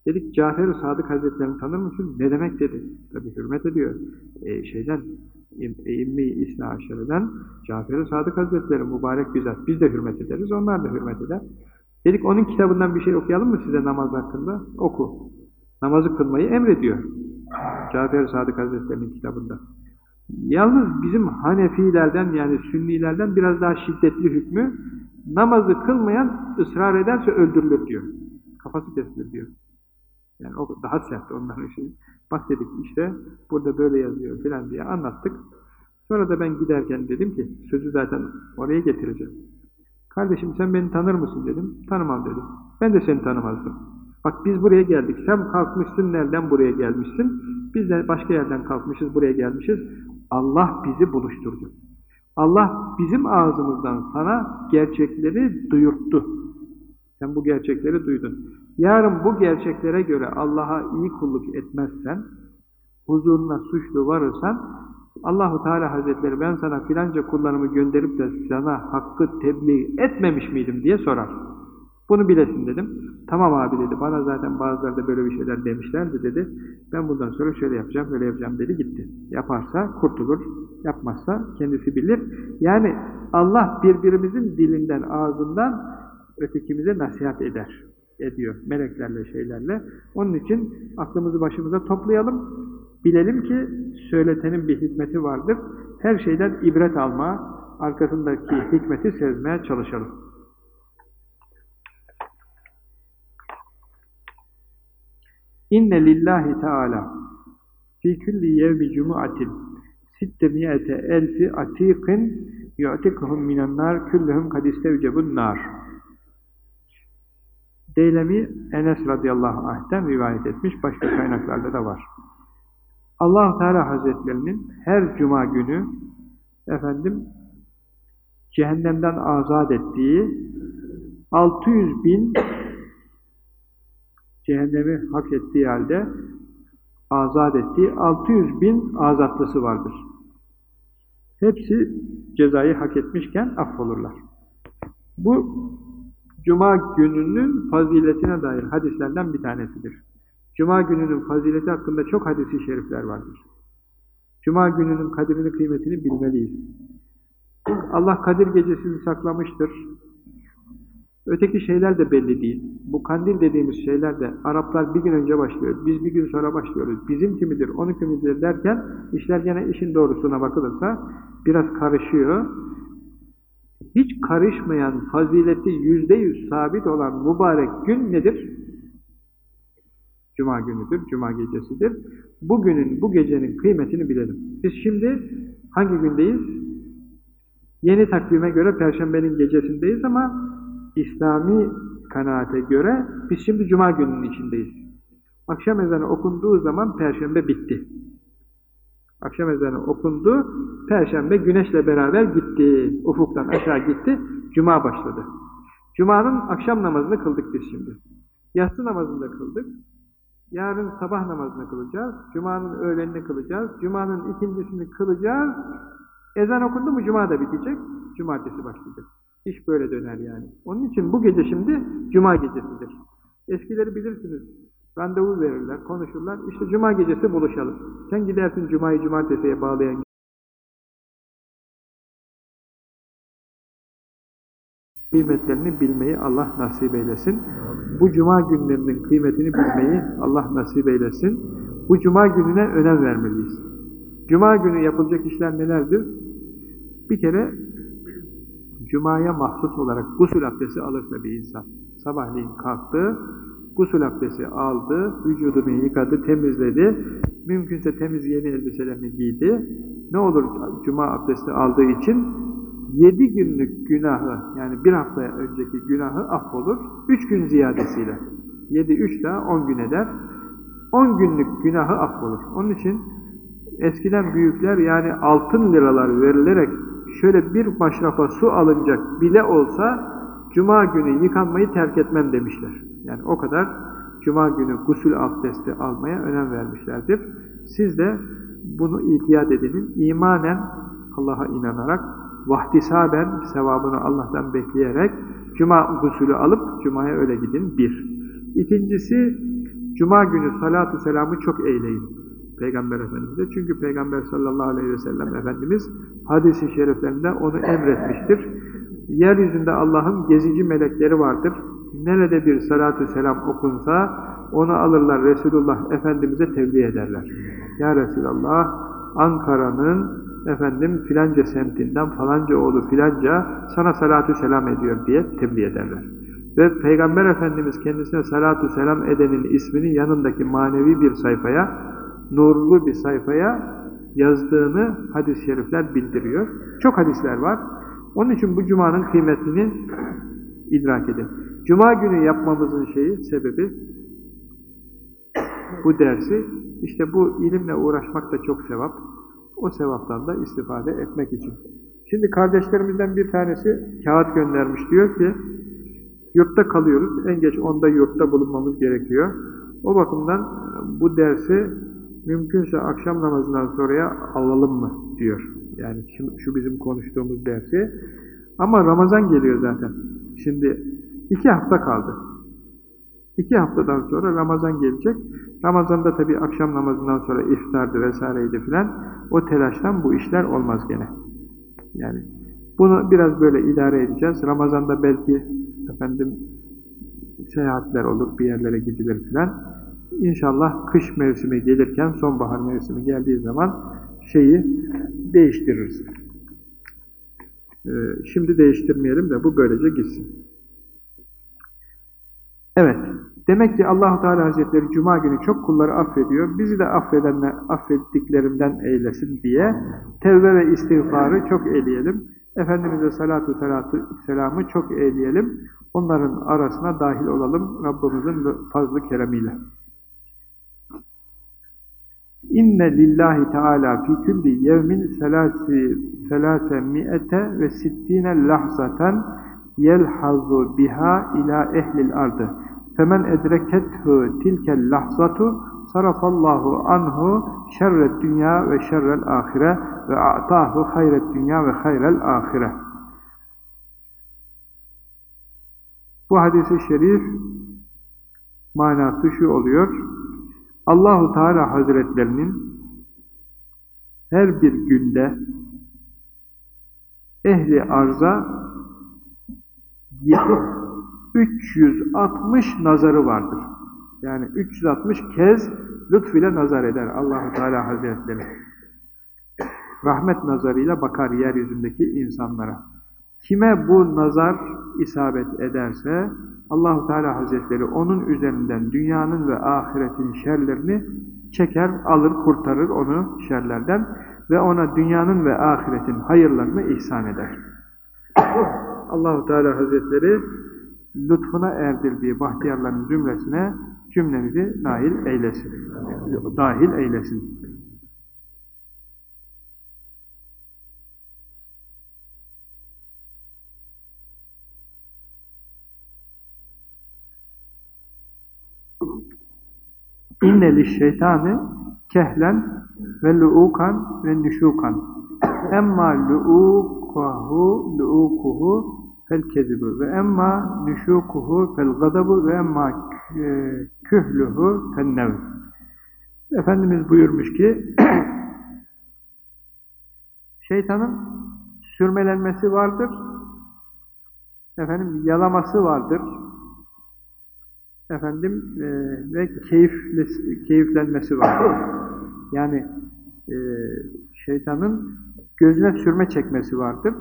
Dedik Cafer-i Sadık Hazretlerini tanır mısın? Ne demek dedi. Tabi hürmet ediyor. E, şeyden İmmi İsna Aşırı'dan Cafer-i Sadık Hazretleri mübarek bizzat. Biz de hürmet ederiz, onlar da hürmet eder. Dedik onun kitabından bir şey okuyalım mı size namaz hakkında? Oku. Namazı kılmayı emrediyor. Cafer-i Sadık Hazretleri'nin kitabında. Yalnız bizim Hanefilerden yani Sünnilerden biraz daha şiddetli hükmü namazı kılmayan ısrar ederse öldürülür diyor. Kafası kesilir diyor. Yani o daha sert onların şeyi. Bak dedik işte burada böyle yazıyor filan diye anlattık. Sonra da ben giderken dedim ki sözü zaten oraya getireceğim. Kardeşim sen beni tanır mısın dedim. Tanımam dedim. Ben de seni tanımazdım. Bak biz buraya geldik. Sen kalkmışsın nereden buraya gelmişsin? Biz de başka yerden kalkmışız buraya gelmişiz. Allah bizi buluşturdu. Allah bizim ağzımızdan sana gerçekleri duyurttu. Sen bu gerçekleri duydun. Yarın bu gerçeklere göre Allah'a iyi kulluk etmezsen, huzuruna suçlu varırsan, Allahu Teala Hazretleri ben sana filanca kullarımı gönderip de sana hakkı tebliğ etmemiş miydim diye sorar. Bunu bilesin dedim. Tamam abi dedi. Bana zaten bazıları da böyle bir şeyler demişlerdi dedi. Ben bundan sonra şöyle yapacağım, böyle yapacağım dedi gitti. Yaparsa kurtulur, yapmazsa kendisi bilir. Yani Allah birbirimizin dilinden, ağzından ötekimize nasihat eder ediyor meleklerle şeylerle. Onun için aklımızı başımıza toplayalım. Bilelim ki söyletenin bir hikmeti vardır. Her şeyden ibret alma, arkasındaki hikmeti sezmeye çalışalım. İnne lillahi teala fi kulli yevmi cumuatin sittemiyete elfi atiqin yu'tikuhum minen nar kulluhum kad istevcebun nar Deylemi Enes radıyallahu anh'ten rivayet etmiş, başka kaynaklarda da var. allah Teala Hazretlerinin her cuma günü efendim cehennemden azat ettiği 600 bin cehennemi hak ettiği halde azat ettiği 600 bin azatlısı vardır. Hepsi cezayı hak etmişken affolurlar. Bu Cuma gününün faziletine dair hadislerden bir tanesidir. Cuma gününün fazileti hakkında çok hadisi şerifler vardır. Cuma gününün kadrini kıymetini bilmeliyiz. Allah Kadir gecesini saklamıştır. Öteki şeyler de belli değil. Bu kandil dediğimiz şeyler de Araplar bir gün önce başlıyor, biz bir gün sonra başlıyoruz. Bizim kimidir, onun kimidir derken işler gene işin doğrusuna bakılırsa biraz karışıyor. Hiç karışmayan, fazileti yüzde yüz sabit olan mübarek gün nedir? Cuma günüdür, Cuma gecesidir. Bugünün, bu gecenin kıymetini bilelim. Biz şimdi hangi gündeyiz? Yeni takvime göre Perşembenin gecesindeyiz ama İslami kanaate göre biz şimdi Cuma gününün içindeyiz. Akşam ezanı okunduğu zaman Perşembe bitti. Akşam ezanı okundu, Perşembe güneşle beraber gitti. Ufuktan aşağı gitti, Cuma başladı. Cuma'nın akşam namazını kıldık biz şimdi. Yatsı namazını da kıldık. Yarın sabah namazını kılacağız. Cuma'nın öğlenini kılacağız. Cuma'nın ikincisini kılacağız. Ezan okundu mu Cuma da bitecek. Cumartesi başlayacak. İş böyle döner yani. Onun için bu gece şimdi Cuma gecesidir. Eskileri bilirsiniz. Randevu verirler, konuşurlar. İşte Cuma gecesi buluşalım. Sen gidersin Cuma'yı Cumartesi'ye bağlayan kıymetlerini bilmeyi Allah nasip eylesin. Bu cuma günlerinin kıymetini bilmeyi Allah nasip eylesin. Bu cuma gününe önem vermeliyiz. Cuma günü yapılacak işler nelerdir? Bir kere Cuma'ya mahsus olarak gusül abdesti alırsa bir insan, sabahleyin kalktı, gusül abdesti aldı, vücudunu yıkadı, temizledi, mümkünse temiz yeni elbiselerini giydi. Ne olur Cuma abdesti aldığı için? Yedi günlük günahı, yani bir hafta önceki günahı affolur, üç gün ziyadesiyle. Yedi, üç daha on gün eder. On günlük günahı affolur. Onun için eskiden büyükler yani altın liralar verilerek şöyle bir maşrafa su alınacak bile olsa Cuma günü yıkanmayı terk etmem demişler. Yani o kadar Cuma günü gusül abdesti almaya önem vermişlerdir. Siz de bunu itiyat edinin. İmanen Allah'a inanarak, vahdisaben sevabını Allah'tan bekleyerek Cuma gusülü alıp Cuma'ya öyle gidin. Bir. İkincisi, Cuma günü salatu selamı çok eyleyin. Peygamber Efendimiz'e. Çünkü Peygamber sallallahu aleyhi ve sellem Efendimiz hadis-i şeriflerinde onu emretmiştir. Yeryüzünde Allah'ın gezici melekleri vardır. Nerede bir salatü selam okunsa onu alırlar Resulullah Efendimiz'e tebliğ ederler. Ya Resulallah Ankara'nın efendim filanca semtinden falanca oğlu filanca sana salatü selam ediyor diye tebliğ ederler. Ve Peygamber Efendimiz kendisine salatü selam edenin ismini yanındaki manevi bir sayfaya nurlu bir sayfaya yazdığını hadis-i şerifler bildiriyor. Çok hadisler var. Onun için bu cumanın kıymetini idrak edin. Cuma günü yapmamızın şeyi, sebebi bu dersi, işte bu ilimle uğraşmak da çok sevap. O sevaptan da istifade etmek için. Şimdi kardeşlerimizden bir tanesi kağıt göndermiş. Diyor ki, yurtta kalıyoruz. En geç onda yurtta bulunmamız gerekiyor. O bakımdan bu dersi mümkünse akşam namazından sonraya alalım mı diyor. Yani şu, bizim konuştuğumuz dersi. Ama Ramazan geliyor zaten. Şimdi iki hafta kaldı. İki haftadan sonra Ramazan gelecek. Ramazan'da tabi akşam namazından sonra iftardı vesaireydi filan. O telaştan bu işler olmaz gene. Yani bunu biraz böyle idare edeceğiz. Ramazan'da belki efendim seyahatler olur, bir yerlere gidilir filan. İnşallah kış mevsimi gelirken, sonbahar mevsimi geldiği zaman şeyi değiştiririz. Ee, şimdi değiştirmeyelim de bu böylece gitsin. Evet, demek ki allah Teala Hazretleri Cuma günü çok kulları affediyor. Bizi de affedenler, affettiklerinden eylesin diye tevbe ve istiğfarı çok eleyelim. Efendimiz'e salatu salatu selamı çok eyleyelim. Onların arasına dahil olalım Rabbimizin fazlı keremiyle. İnne lillahi teala fi kulli yevmin selase mi'ete ve sittine lahzaten yelhazu biha ila ehlil ardı. Femen edrekethu tilkel lahzatu sarafallahu anhu şerret dünya ve şerrel ahire ve a'tahu hayret dünya ve hayrel ahire. Bu hadisi şerif manası şu oluyor. Allahu Teala Hazretlerinin her bir günde ehli arza 360 nazarı vardır. Yani 360 kez lütfüyle nazar eder Allahu Teala Hazretleri. Rahmet nazarıyla bakar yeryüzündeki insanlara. Kime bu nazar isabet ederse Allahu Teala Hazretleri onun üzerinden dünyanın ve ahiretin şerlerini çeker, alır, kurtarır onu şerlerden ve ona dünyanın ve ahiretin hayırlarını ihsan eder. Allahu Teala Hazretleri lütfuna erdirdiği bahtiyarların zümresine cümlemizi nail eylesin. Dahil eylesin. İnne şeytanı kehlen ve lu'ukan ve nüşukan. Emma lu'ukahu lu'ukuhu fel kezibu ve emma nüşukuhu fel gadabu ve emma e, kühlühü fel nev. Efendimiz buyurmuş ki şeytanın sürmelenmesi vardır. Efendim yalaması vardır efendim e, ve keyiflenmesi var. Yani e, şeytanın gözüne sürme çekmesi vardır.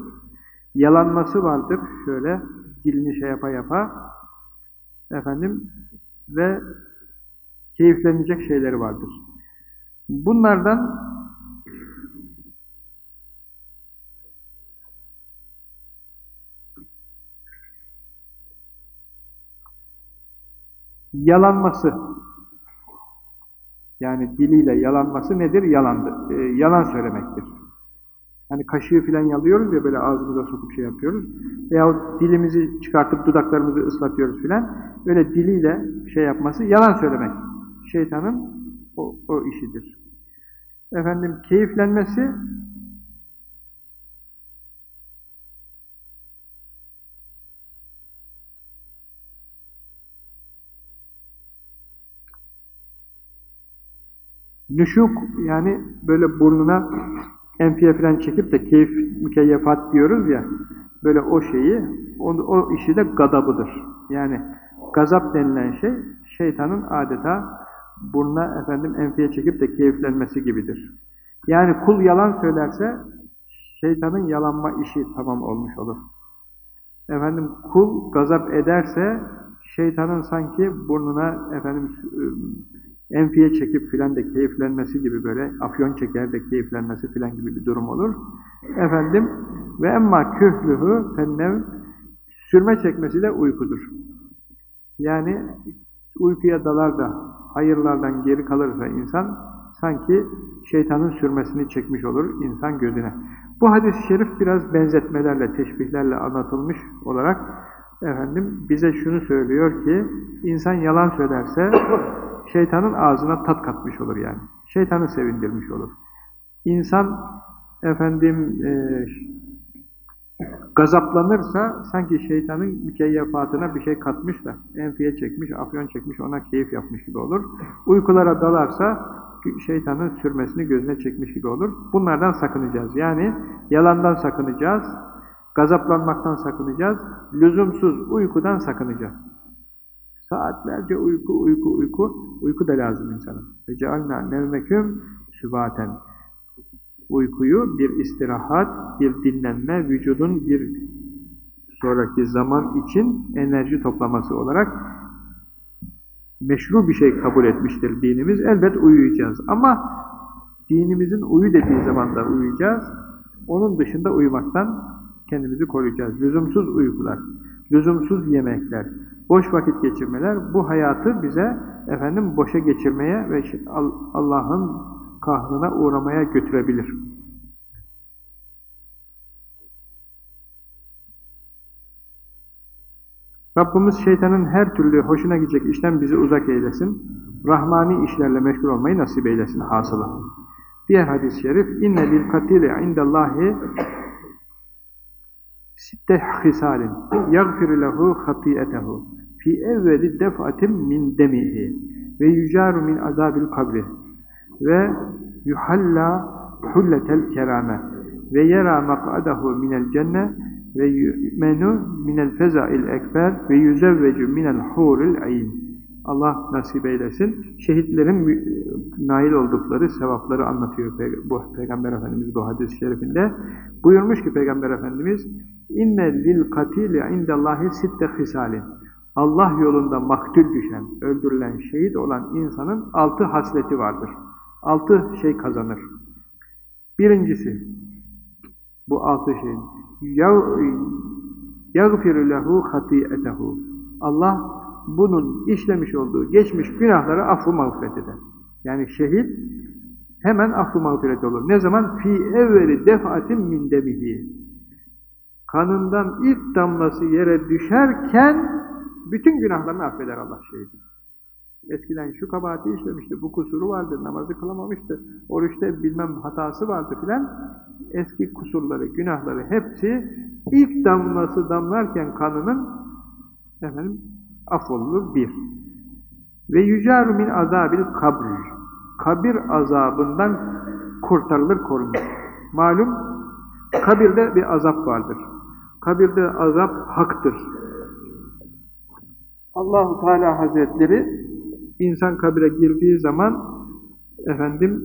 Yalanması vardır. Şöyle dilini şey yapa yapa efendim ve keyiflenecek şeyleri vardır. Bunlardan Yalanması. Yani diliyle yalanması nedir? Yalandır. E, yalan söylemektir. Hani kaşığı filan yalıyoruz ya böyle ağzımıza sokup şey yapıyoruz. Veyahut dilimizi çıkartıp dudaklarımızı ıslatıyoruz filan. Öyle diliyle şey yapması yalan söylemek. Şeytanın o, o işidir. Efendim keyiflenmesi Nüşuk yani böyle burnuna enfiye falan çekip de keyif mükeyyefat diyoruz ya böyle o şeyi o, o işi de gadabıdır. Yani gazap denilen şey şeytanın adeta burnuna efendim enfiye çekip de keyiflenmesi gibidir. Yani kul yalan söylerse şeytanın yalanma işi tamam olmuş olur. Efendim kul gazap ederse şeytanın sanki burnuna efendim enfiye çekip filan da keyiflenmesi gibi böyle afyon çeker de keyiflenmesi filan gibi bir durum olur. Efendim ve emma kühlühü fennev sürme çekmesi de uykudur. Yani uykuya dalar da hayırlardan geri kalırsa insan sanki şeytanın sürmesini çekmiş olur insan gözüne. Bu hadis-i şerif biraz benzetmelerle, teşbihlerle anlatılmış olarak efendim bize şunu söylüyor ki insan yalan söylerse şeytanın ağzına tat katmış olur yani. Şeytanı sevindirmiş olur. İnsan efendim e, gazaplanırsa sanki şeytanın mükeyyefatına bir şey katmış da enfiye çekmiş, afyon çekmiş, ona keyif yapmış gibi olur. Uykulara dalarsa şeytanın sürmesini gözüne çekmiş gibi olur. Bunlardan sakınacağız. Yani yalandan sakınacağız, gazaplanmaktan sakınacağız, lüzumsuz uykudan sakınacağız. Saatlerce uyku, uyku, uyku. Uyku da lazım insana. Ve cealna nevmeküm sübaten. Uykuyu bir istirahat, bir dinlenme, vücudun bir sonraki zaman için enerji toplaması olarak meşru bir şey kabul etmiştir dinimiz. Elbet uyuyacağız. Ama dinimizin uyu dediği zaman da uyuyacağız. Onun dışında uyumaktan kendimizi koruyacağız. Lüzumsuz uykular, lüzumsuz yemekler, boş vakit geçirmeler bu hayatı bize efendim boşa geçirmeye ve Allah'ın kahrına uğramaya götürebilir. Rabbimiz şeytanın her türlü hoşuna gidecek işten bizi uzak eylesin. Rahmani işlerle meşgul olmayı nasip eylesin hasılı. Diğer hadis-i şerif inne lil katili indallahi sitte hisalin. Yaghfiru lehu hatiyetehu fi evveli def'atin min demihi. Ve yücaru min azabil kabri. Ve yuhalla hulletel kerame. Ve yera mak'adahu minel cenne. Ve yu'menu minel feza'il ekber. Ve yüzevvecu minel huril ayn. Allah nasip eylesin. Şehitlerin nail oldukları sevapları anlatıyor bu Peygamber Efendimiz bu hadis-i şerifinde. Buyurmuş ki Peygamber Efendimiz inne lil katili indallahi sitte hisalin. Allah yolunda maktul düşen, öldürülen, şehit olan insanın altı hasleti vardır. Altı şey kazanır. Birincisi, bu altı şeyin يَغْفِرُ لَهُ خَطِيئَتَهُ Allah bunun işlemiş olduğu geçmiş günahları affı mağfiret eder. Yani şehit hemen affı mağfiret olur. Ne zaman? fi evveli defatin min demihi. Kanından ilk damlası yere düşerken bütün günahlarını affeder Allah şehidin. Eskiden şu kabahati işlemişti, bu kusuru vardı, namazı kılamamıştı, oruçta bilmem hatası vardı filan. Eski kusurları, günahları hepsi ilk damlası damlarken kanının efendim affolunur bir. Ve yücaru min azabil kabr. Kabir azabından kurtarılır, korunur. Malum kabirde bir azap vardır. Kabirde azap haktır. Allahu Teala Hazretleri insan kabire girdiği zaman efendim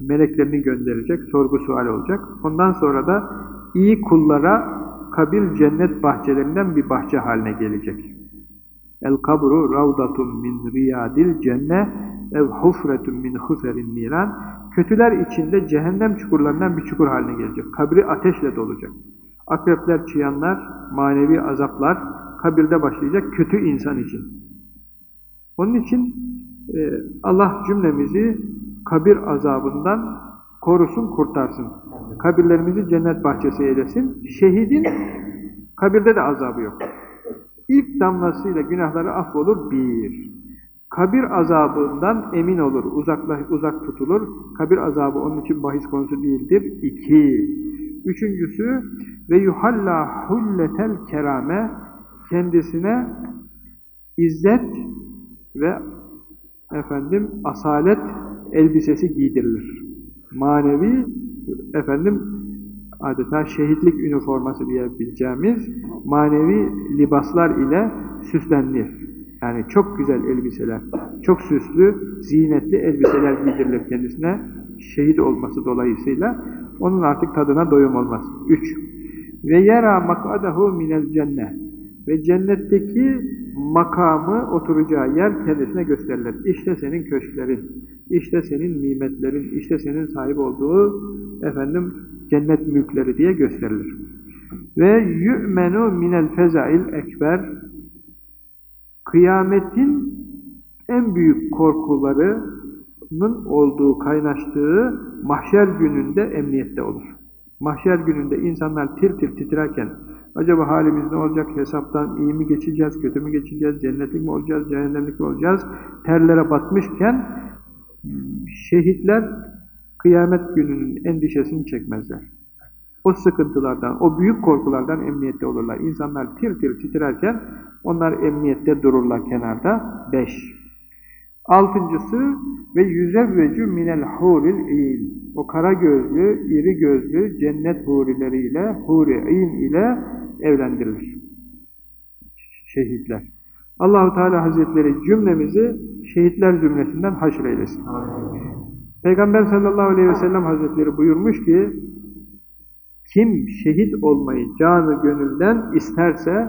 meleklerini gönderecek, sorgu sual olacak. Ondan sonra da iyi kullara kabir cennet bahçelerinden bir bahçe haline gelecek. El kabru ravdatun min riyadil cenne ev hufretun min huserin niran. Kötüler içinde cehennem çukurlarından bir çukur haline gelecek. Kabri ateşle dolacak. Akrepler, çıyanlar, manevi azaplar kabirde başlayacak kötü insan için. Onun için e, Allah cümlemizi kabir azabından korusun, kurtarsın. Kabirlerimizi cennet bahçesi eylesin. Şehidin kabirde de azabı yok. İlk damlasıyla günahları affolur bir. Kabir azabından emin olur, uzakla, uzak tutulur. Kabir azabı onun için bahis konusu değildir. İki. Üçüncüsü ve yuhalla hulletel kerame kendisine izzet ve efendim asalet elbisesi giydirilir. Manevi efendim adeta şehitlik üniforması diyebileceğimiz manevi libaslar ile süslenir. Yani çok güzel elbiseler, çok süslü, zinetli elbiseler giydirilir kendisine şehit olması dolayısıyla. Onun artık tadına doyum olmaz. Üç. Ve yera mak'adahu minel cennet. Ve cennetteki makamı, oturacağı yer kendisine gösterilir. İşte senin köşklerin, işte senin nimetlerin, işte senin sahip olduğu efendim cennet mülkleri diye gösterilir. Ve yu'menu minel fezail ekber kıyametin en büyük korkularının olduğu, kaynaştığı mahşer gününde emniyette olur. Mahşer gününde insanlar tir tir titrerken acaba halimiz ne olacak, hesaptan iyi mi geçeceğiz, kötü mü geçeceğiz, cennetlik mi olacağız, cehennemlik mi olacağız, terlere batmışken şehitler kıyamet gününün endişesini çekmezler. O sıkıntılardan, o büyük korkulardan emniyette olurlar. İnsanlar tir tir titrerken onlar emniyette dururlar kenarda. Beş. Altıncısı ve yüzevvecü minel huril il. O kara gözlü, iri gözlü cennet hurileriyle, huri-in ile evlendirilir. Şehitler. Allahu Teala Hazretleri cümlemizi şehitler zümresinden haşreylesin. Peygamber sallallahu aleyhi ve sellem Hazretleri buyurmuş ki kim şehit olmayı canı gönülden isterse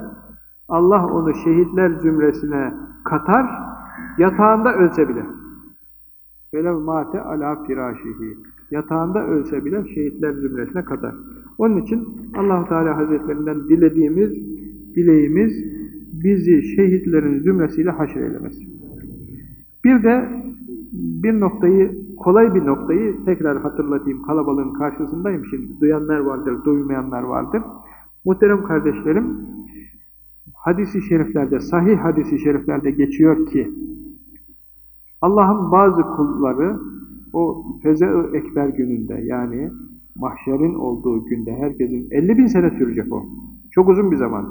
Allah onu şehitler zümresine katar, yatağında ölse bile. Velev mate ala firâşihi. Yatağında ölse bile şehitler zümresine kadar. Onun için Allahu Teala Hazretlerinden dilediğimiz dileğimiz bizi şehitlerin zümresiyle haşreylemesi. Bir de bir noktayı, kolay bir noktayı tekrar hatırlatayım. Kalabalığın karşısındayım şimdi. Duyanlar vardır, duymayanlar vardır. Muhterem kardeşlerim, hadisi şeriflerde, sahih hadisi şeriflerde geçiyor ki Allah'ın bazı kulları o Feze-i Ekber gününde yani mahşerin olduğu günde herkesin 50 bin sene sürecek o. Çok uzun bir zaman.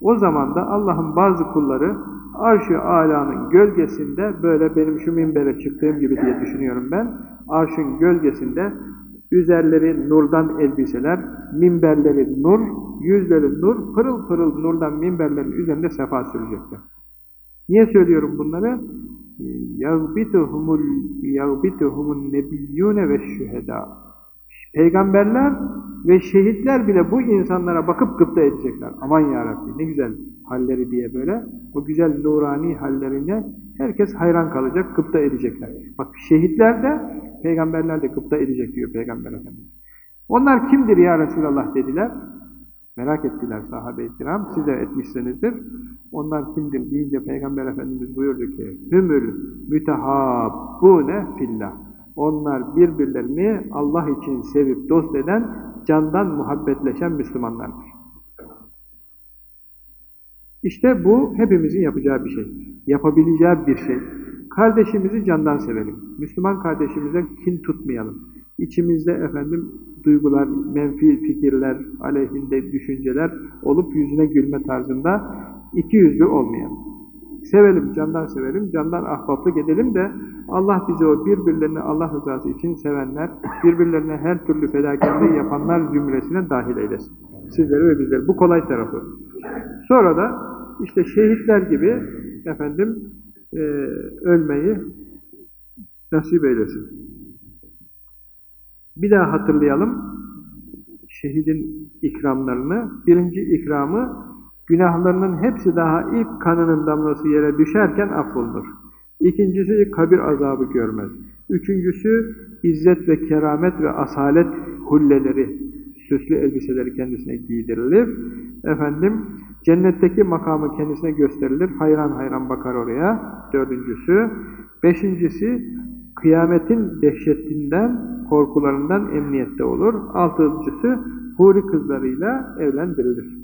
O zaman da Allah'ın bazı kulları arş-ı alanın gölgesinde böyle benim şu minbere çıktığım gibi diye düşünüyorum ben. Arşın gölgesinde üzerleri nurdan elbiseler, minberleri nur, yüzleri nur, pırıl pırıl nurdan minberlerin üzerinde sefa sürecekler. Niye söylüyorum bunları? يَغْبِتُهُمُ النَّبِيُّونَ وَالشُّهَدَى Peygamberler ve şehitler bile bu insanlara bakıp gıpta edecekler. Aman yarabbi ne güzel halleri diye böyle. O güzel nurani hallerine herkes hayran kalacak, gıpta edecekler. Bak şehitler de, peygamberler de gıpta edecek diyor Peygamber Efendimiz. Onlar kimdir ya Resulallah dediler. Merak ettiler sahabe-i kiram. Siz de etmişsinizdir. Onlar kimdir deyince Peygamber Efendimiz buyurdu ki Hümül mütehabbune fillah. Onlar birbirlerini Allah için sevip dost eden, candan muhabbetleşen Müslümanlardır. İşte bu hepimizin yapacağı bir şey. Yapabileceği bir şey. Kardeşimizi candan sevelim. Müslüman kardeşimize kin tutmayalım. İçimizde efendim duygular, menfi fikirler, aleyhinde düşünceler olup yüzüne gülme tarzında iki yüzlü olmayalım. Sevelim, candan sevelim, candan ahbaplık edelim de Allah bizi o birbirlerini Allah rızası için sevenler, birbirlerine her türlü fedakarlığı yapanlar zümresine dahil eylesin. Sizleri ve bizleri. Bu kolay tarafı. Sonra da işte şehitler gibi efendim e, ölmeyi nasip eylesin. Bir daha hatırlayalım şehidin ikramlarını. Birinci ikramı günahlarının hepsi daha ilk kanının damlası yere düşerken affolunur. İkincisi kabir azabı görmez. Üçüncüsü izzet ve keramet ve asalet hulleleri, süslü elbiseleri kendisine giydirilir. Efendim, cennetteki makamı kendisine gösterilir. Hayran hayran bakar oraya. Dördüncüsü. Beşincisi, kıyametin dehşetinden, korkularından emniyette olur. Altıncısı, huri kızlarıyla evlendirilir.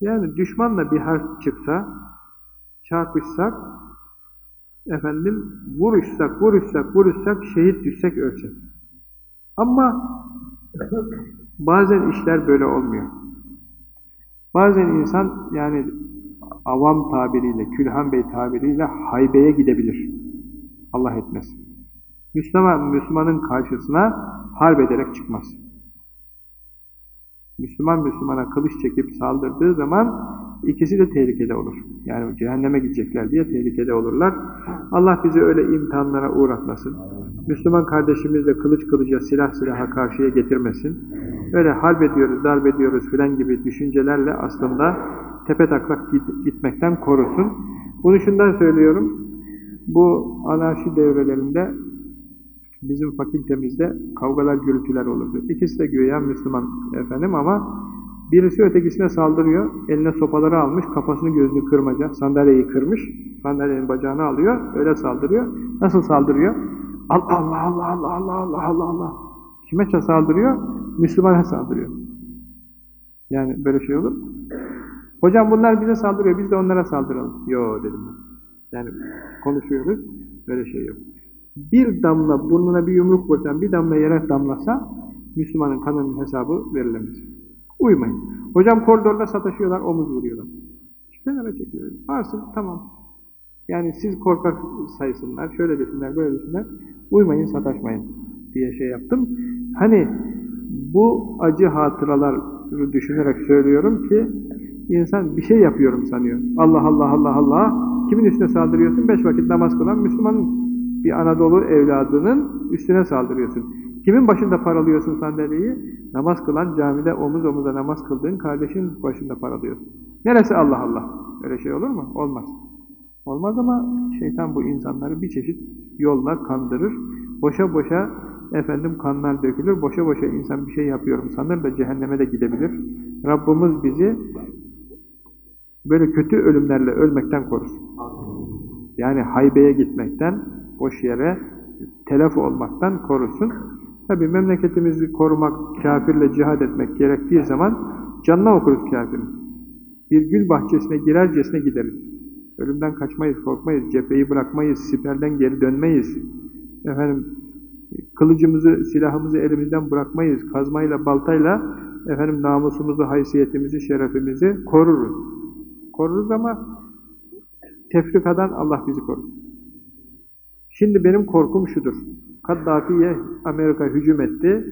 Yani düşmanla bir harp çıksa, çarpışsak, efendim vuruşsak, vuruşsak, vuruşsak, şehit düşsek, ölsek. Ama bazen işler böyle olmuyor. Bazen insan yani avam tabiriyle, Külhan Bey tabiriyle haybeye gidebilir. Allah etmesin. Müslüman, Müslümanın karşısına harp ederek çıkmaz. Müslüman Müslümana kılıç çekip saldırdığı zaman ikisi de tehlikede olur. Yani cehenneme gidecekler diye tehlikede olurlar. Allah bizi öyle imtihanlara uğratmasın. Müslüman kardeşimizle kılıç kılıca, silah silaha karşıya getirmesin. Öyle harp ediyoruz, darp ediyoruz filan gibi düşüncelerle aslında tepe taklak gitmekten korusun. Bunu şundan söylüyorum. Bu anarşi devrelerinde bizim fakültemizde kavgalar, gürültüler olurdu. İkisi de güya Müslüman efendim ama birisi ötekisine saldırıyor, eline sopaları almış, kafasını gözünü kırmaca, sandalyeyi kırmış, sandalyenin bacağını alıyor, öyle saldırıyor. Nasıl saldırıyor? Allah Allah Allah Allah Allah Allah Allah Allah. Kime saldırıyor? Müslümana saldırıyor. Yani böyle şey olur Hocam bunlar bize saldırıyor, biz de onlara saldıralım. Yo dedim ben. Yani konuşuyoruz, böyle şey yok bir damla burnuna bir yumruk vursan, bir damla yere damlasa, Müslümanın kanının hesabı verilemez. Uymayın. Hocam koridorda sataşıyorlar, omuz vuruyorlar. Kenara çekiyor. Varsın, tamam. Yani siz korkak sayısınlar, şöyle desinler, böyle desinler. Uymayın, sataşmayın diye şey yaptım. Hani bu acı hatıraları düşünerek söylüyorum ki insan bir şey yapıyorum sanıyor. Allah Allah Allah Allah. Kimin üstüne saldırıyorsun? Beş vakit namaz kılan Müslümanın bir Anadolu evladının üstüne saldırıyorsun. Kimin başında paralıyorsun sandalyeyi? Namaz kılan camide omuz omuza namaz kıldığın kardeşin başında paralıyorsun. Neresi Allah Allah? Öyle şey olur mu? Olmaz. Olmaz ama şeytan bu insanları bir çeşit yollar, kandırır. Boşa boşa efendim kanlar dökülür. Boşa boşa insan bir şey yapıyorum sanır da cehenneme de gidebilir. Rabbimiz bizi böyle kötü ölümlerle ölmekten korusun. Yani haybeye gitmekten, boş yere telef olmaktan korusun. Tabi memleketimizi korumak, kafirle cihad etmek gerektiği zaman canına okuruz kafirin. Bir gül bahçesine girercesine gideriz. Ölümden kaçmayız, korkmayız, cepheyi bırakmayız, siperden geri dönmeyiz. Efendim, kılıcımızı, silahımızı elimizden bırakmayız. Kazmayla, baltayla efendim namusumuzu, haysiyetimizi, şerefimizi koruruz. Koruruz ama tefrikadan Allah bizi korur. Şimdi benim korkum şudur. Kaddafi'ye Amerika hücum etti.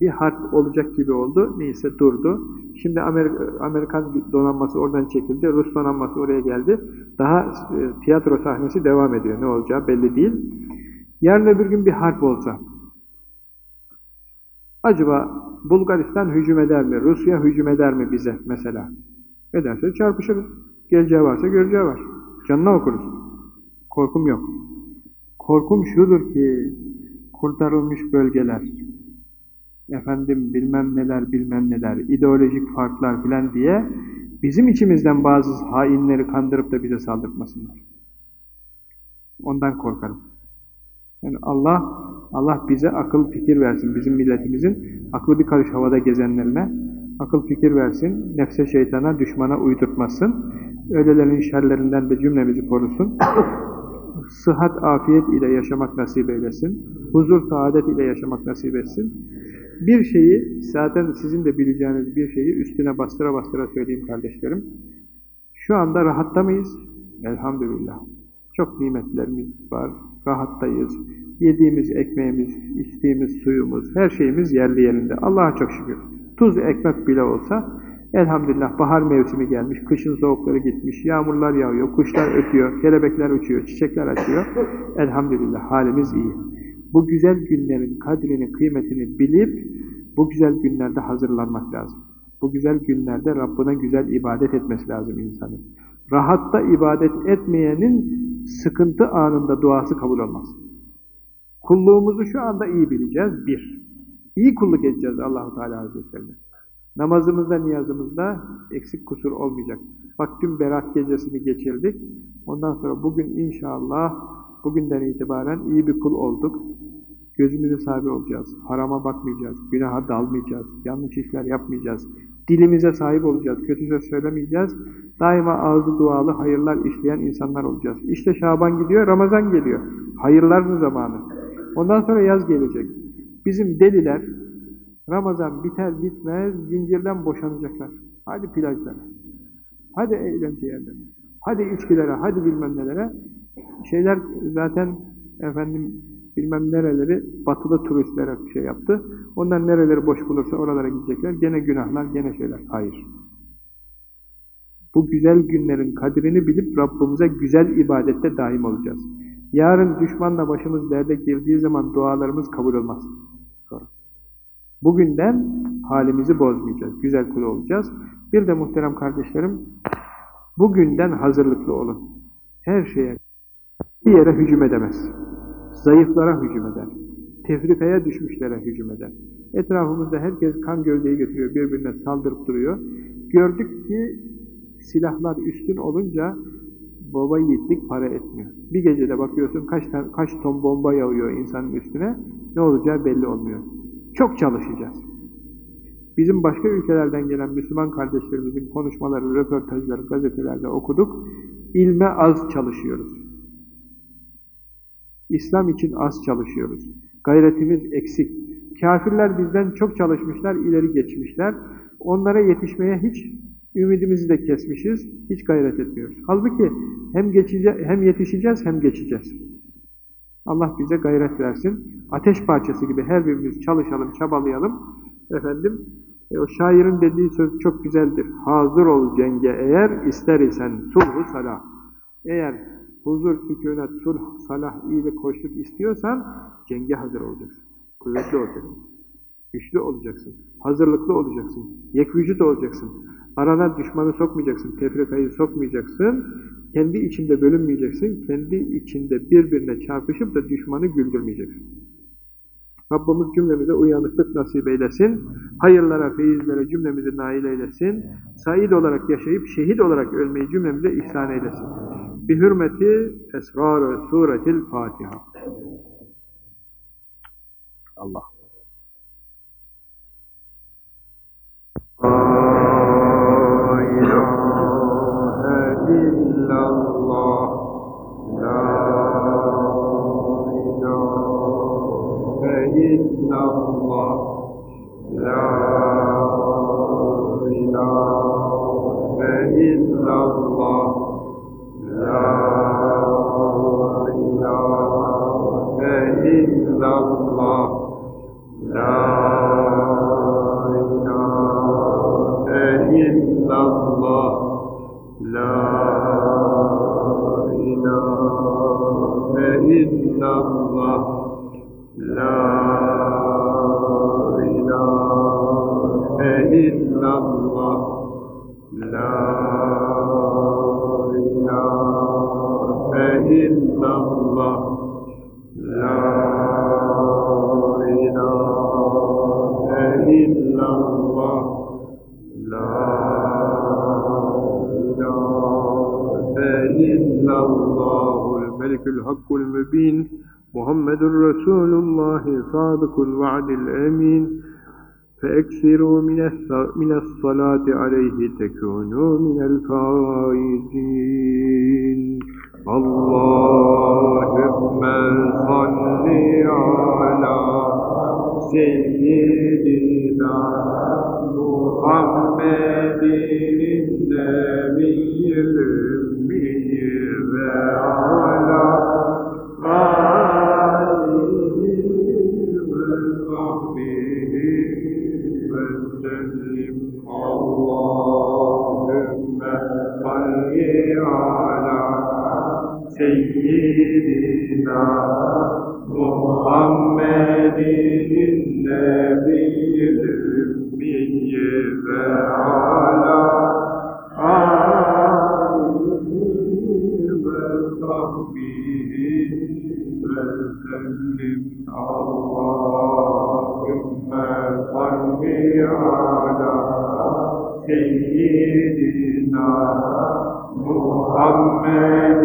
Bir harp olacak gibi oldu. Neyse durdu. Şimdi Amerika, Amerikan donanması oradan çekildi. Rus donanması oraya geldi. Daha e, tiyatro sahnesi devam ediyor. Ne olacağı belli değil. Yarın öbür gün bir harp olsa acaba Bulgaristan hücum eder mi? Rusya hücum eder mi bize mesela? Ederse çarpışırız. Geleceği varsa göreceği var. Canına okuruz. Korkum yok. Korkum şudur ki kurtarılmış bölgeler, efendim bilmem neler bilmem neler, ideolojik farklar filan diye bizim içimizden bazı hainleri kandırıp da bize saldırtmasınlar. Ondan korkarım. Yani Allah Allah bize akıl fikir versin. Bizim milletimizin aklı bir karış havada gezenlerine akıl fikir versin. Nefse şeytana, düşmana uydurtmasın. Öylelerin şerlerinden de cümlemizi korusun. Sıhhat, afiyet ile yaşamak nasip eylesin. Huzur, saadet ile yaşamak nasip etsin. Bir şeyi, zaten sizin de bileceğiniz bir şeyi üstüne bastıra bastıra söyleyeyim kardeşlerim. Şu anda rahatta mıyız? Elhamdülillah. Çok nimetlerimiz var, rahattayız. Yediğimiz ekmeğimiz, içtiğimiz suyumuz, her şeyimiz yerli yerinde. Allah'a çok şükür. Tuz ekmek bile olsa, elhamdülillah bahar mevsimi gelmiş, kışın soğukları gitmiş, yağmurlar yağıyor, kuşlar ötüyor, kelebekler uçuyor, çiçekler açıyor. Elhamdülillah halimiz iyi. Bu güzel günlerin kadrini, kıymetini bilip, bu güzel günlerde hazırlanmak lazım. Bu güzel günlerde Rabbine güzel ibadet etmesi lazım insanın. Rahatta ibadet etmeyenin sıkıntı anında duası kabul olmaz. Kulluğumuzu şu anda iyi bileceğiz. Bir. İyi kulluk edeceğiz Allahu Teala Hazretlerine. Namazımızda, niyazımızda eksik kusur olmayacak. Bak dün Berat gecesini geçirdik. Ondan sonra bugün inşallah, bugünden itibaren iyi bir kul olduk. Gözümüze sahibi olacağız. Harama bakmayacağız. Günaha dalmayacağız. Yanlış işler yapmayacağız. Dilimize sahip olacağız. Kötü söz söylemeyeceğiz. Daima ağzı dualı, hayırlar işleyen insanlar olacağız. İşte Şaban gidiyor, Ramazan geliyor. Hayırların zamanı. Ondan sonra yaz gelecek. Bizim deliler Ramazan biter bitmez zincirden boşanacaklar. Hadi plajlara, hadi eğlence yerlerine, hadi içkilere, hadi bilmem nelere. Şeyler zaten efendim bilmem nereleri batılı turistlere şey yaptı. Onlar nereleri boş bulursa oralara gidecekler. Gene günahlar, gene şeyler. Hayır. Bu güzel günlerin kadrini bilip Rabbimize güzel ibadette daim olacağız. Yarın düşmanla başımız derde girdiği zaman dualarımız kabul olmaz. Bugünden halimizi bozmayacağız. Güzel kul olacağız. Bir de muhterem kardeşlerim, bugünden hazırlıklı olun. Her şeye, bir yere hücum edemez. Zayıflara hücum eder. Tefrikaya düşmüşlere hücum eder. Etrafımızda herkes kan gövdeyi götürüyor, birbirine saldırıp duruyor. Gördük ki silahlar üstün olunca baba yiğitlik para etmiyor. Bir gecede bakıyorsun kaç, kaç ton bomba yağıyor insanın üstüne, ne olacağı belli olmuyor. Çok çalışacağız. Bizim başka ülkelerden gelen Müslüman kardeşlerimizin konuşmaları, röportajları gazetelerde okuduk. İlme az çalışıyoruz. İslam için az çalışıyoruz. Gayretimiz eksik. Kafirler bizden çok çalışmışlar, ileri geçmişler. Onlara yetişmeye hiç ümidimizi de kesmişiz, hiç gayret etmiyoruz. Halbuki hem, geçece hem yetişeceğiz hem geçeceğiz. Allah bize gayret versin. Ateş parçası gibi her birimiz çalışalım, çabalayalım. Efendim, e, o şairin dediği söz çok güzeldir. Hazır ol cenge eğer ister isen sulhu salah. Eğer huzur, sükunet, sulh, salah, iyilik, hoşluk istiyorsan cenge hazır olacaksın. Kuvvetli olacaksın. Güçlü olacaksın. Hazırlıklı olacaksın. Yekvücut olacaksın. Arana düşmanı sokmayacaksın. Tefrikayı sokmayacaksın. Kendi içinde bölünmeyeceksin, kendi içinde birbirine çarpışıp da düşmanı güldürmeyeceksin. Rabbimiz cümlemize uyanıklık nasip eylesin, hayırlara, feyizlere cümlemizi nail eylesin, said olarak yaşayıp şehit olarak ölmeyi cümlemize ihsan eylesin. Bi hürmeti esrar-ı suretil Fatiha. Allah. لا إله إلا الله. لا إله صادق الوعد الأمين فأكثروا من الصلاة عليه تكونوا من الفائزين اللهم صل على سيدنا محمد النبي الأمي سيدنا محمد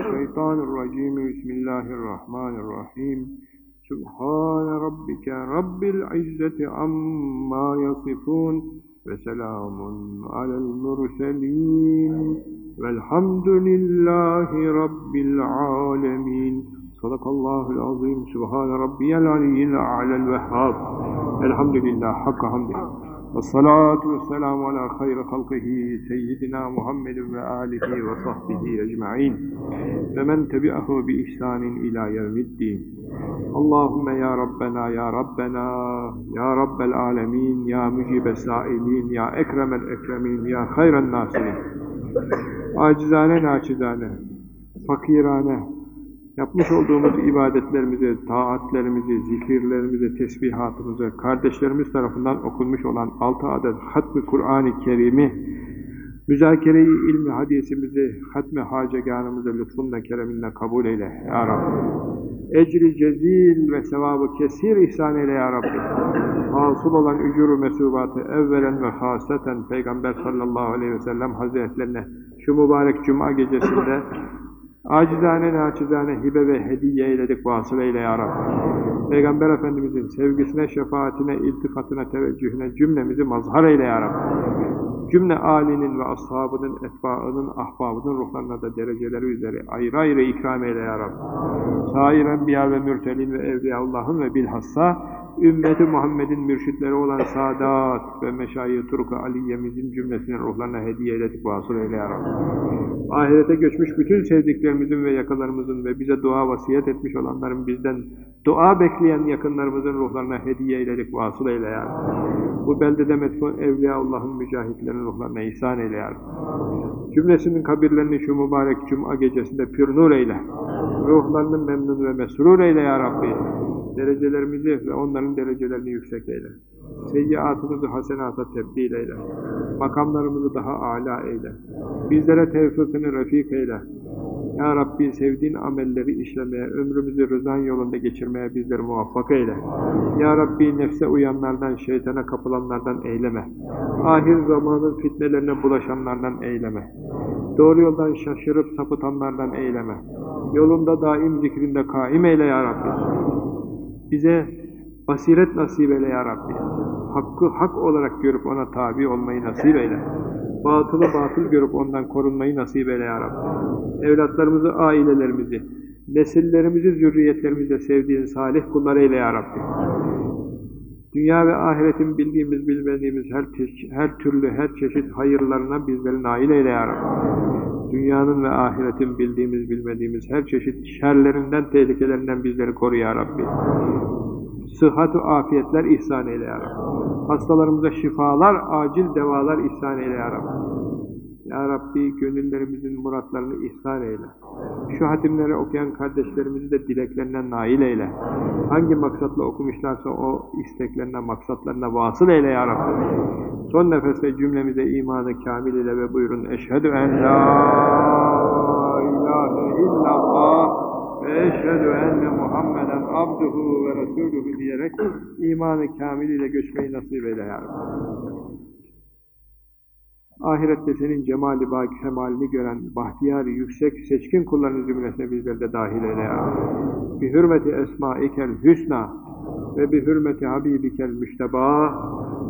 الشيطان الرجيم. بسم الله الرحمن الرحيم. سبحان ربك رب العزة عما يصفون. ve selamun alel murselin. Velhamdülillahi rabbil alemin. Sadakallahul azim. Subhane rabbiyel aliyyil alel vehhab. Elhamdülillah. Hakka hamdülillah والصلاة والسلام على خير خلقه سيدنا محمد وآله وصحبه أجمعين ومن تبعه بإحسان إلى يوم الدين اللهم يا ربنا يا ربنا يا رب العالمين يا مجيب السائلين يا أكرم الأكرمين يا خير الناصرين acizane naçizane, fakirane, yapmış olduğumuz ibadetlerimizi, taatlerimizi, zikirlerimizi, tesbihatımızı, kardeşlerimiz tarafından okunmuş olan altı adet hatmi Kur'an-ı Kerim'i, müzakereyi ilmi hadisimizi, hatmi haceganımızı lütfunla, kereminle kabul eyle ya Rabbi. Ecri cezil ve sevabı kesir ihsan eyle ya Rabbi. Hasıl olan ücuru mesubatı evvelen ve haseten Peygamber sallallahu aleyhi ve sellem hazretlerine şu mübarek cuma gecesinde acizane naçizane hibe ve hediye eyledik vasıl eyle ya Rabbi. Peygamber Efendimizin sevgisine, şefaatine, iltifatına, teveccühüne cümlemizi mazhar eyle ya Rabbi. Cümle âlinin ve ashabının, etbaının, ahbabının ruhlarına da dereceleri üzere ayrı ayrı ikram eyle ya Rabbi. Sair enbiya ve mürtelin ve evliyaullahın ve bilhassa ümmeti Muhammed'in mürşitleri olan Sadat ve Meşayi Turku Aliye'mizin cümlesinin ruhlarına hediye eyledik vasıl eyle ya Rabbi. Ahirete göçmüş bütün sevdiklerimizin ve yakalarımızın ve bize dua vasiyet etmiş olanların bizden dua bekleyen yakınlarımızın ruhlarına hediye eyledik vasıl eyle ya Rabbi. Bu beldede metfun Evliyaullah'ın mücahitleri şehitlerin ruhlarına ihsan eyle ya. Cümlesinin kabirlerini şu mübarek cuma gecesinde pür nur eyle. Ruhlarını memnun ve mesrur eyle ya Rabbi. Derecelerimizi ve onların derecelerini yüksek eyle. Seyyiatımızı hasenata tebdil eyle. Makamlarımızı daha âlâ eyle. Bizlere tevfikini refik eyle. Ya Rabbi sevdiğin amelleri işlemeye, ömrümüzü rızan yolunda geçirmeye bizleri muvaffak eyle. Ya Rabbi nefse uyanlardan, şeytana kapılanlardan eyleme. Ahir zamanın fitnelerine bulaşanlardan eyleme. Doğru yoldan şaşırıp sapıtanlardan eyleme. Yolunda daim zikrinde kaim eyle Ya Rabbi. Bize basiret nasip eyle Ya Rabbi. Hakkı hak olarak görüp ona tabi olmayı nasip eyle. Batılı batıl görüp ondan korunmayı nasip eyle Ya Rabbi. Evlatlarımızı, ailelerimizi, nesillerimizi, zürriyetlerimizi sevdiğin salih kullar eyle Ya Rabbi. Dünya ve ahiretin bildiğimiz, bilmediğimiz her, her türlü, her çeşit hayırlarına bizleri nail eyle Ya Rabbi. Dünyanın ve ahiretin bildiğimiz, bilmediğimiz her çeşit şerlerinden, tehlikelerinden bizleri koru Ya Rabbi. Sıhhat-ı afiyetler ihsan eyle Ya Rabbi. Hastalarımıza şifalar, acil devalar ihsan eyle Ya Rabbi. Ya Rabbi gönüllerimizin muratlarını ihsan eyle. Şu hatimleri okuyan kardeşlerimizi de dileklerinden nail eyle. Hangi maksatla okumuşlarsa o isteklerine, maksatlarına vasıl eyle Ya Rabbi. Son nefeste cümlemize imanı kamil ile ve buyurun. Eşhedü en la ilahe illallah ve eşhedü enne Muhammeden abduhu ve resuluhu diyerek imanı kamil ile göçmeyi nasip eyle Ya. Ahirette senin cemali bak kemalini gören bahtiyar yüksek seçkin kulların zümresine bizleri de dahil eyle ya. Bi hürmeti esmaikel hüsna ve bi hürmeti habibikel müşteba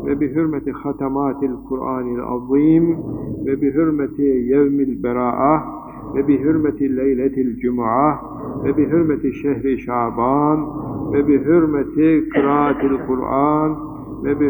ve bi hürmeti hatamatil Kur'anil azim ve bi hürmeti yevmil bera'a ve bi hürmeti leyletil cum'a ve bi hürmeti şehri şaban ve bi hürmeti kıraatil Kur'an ve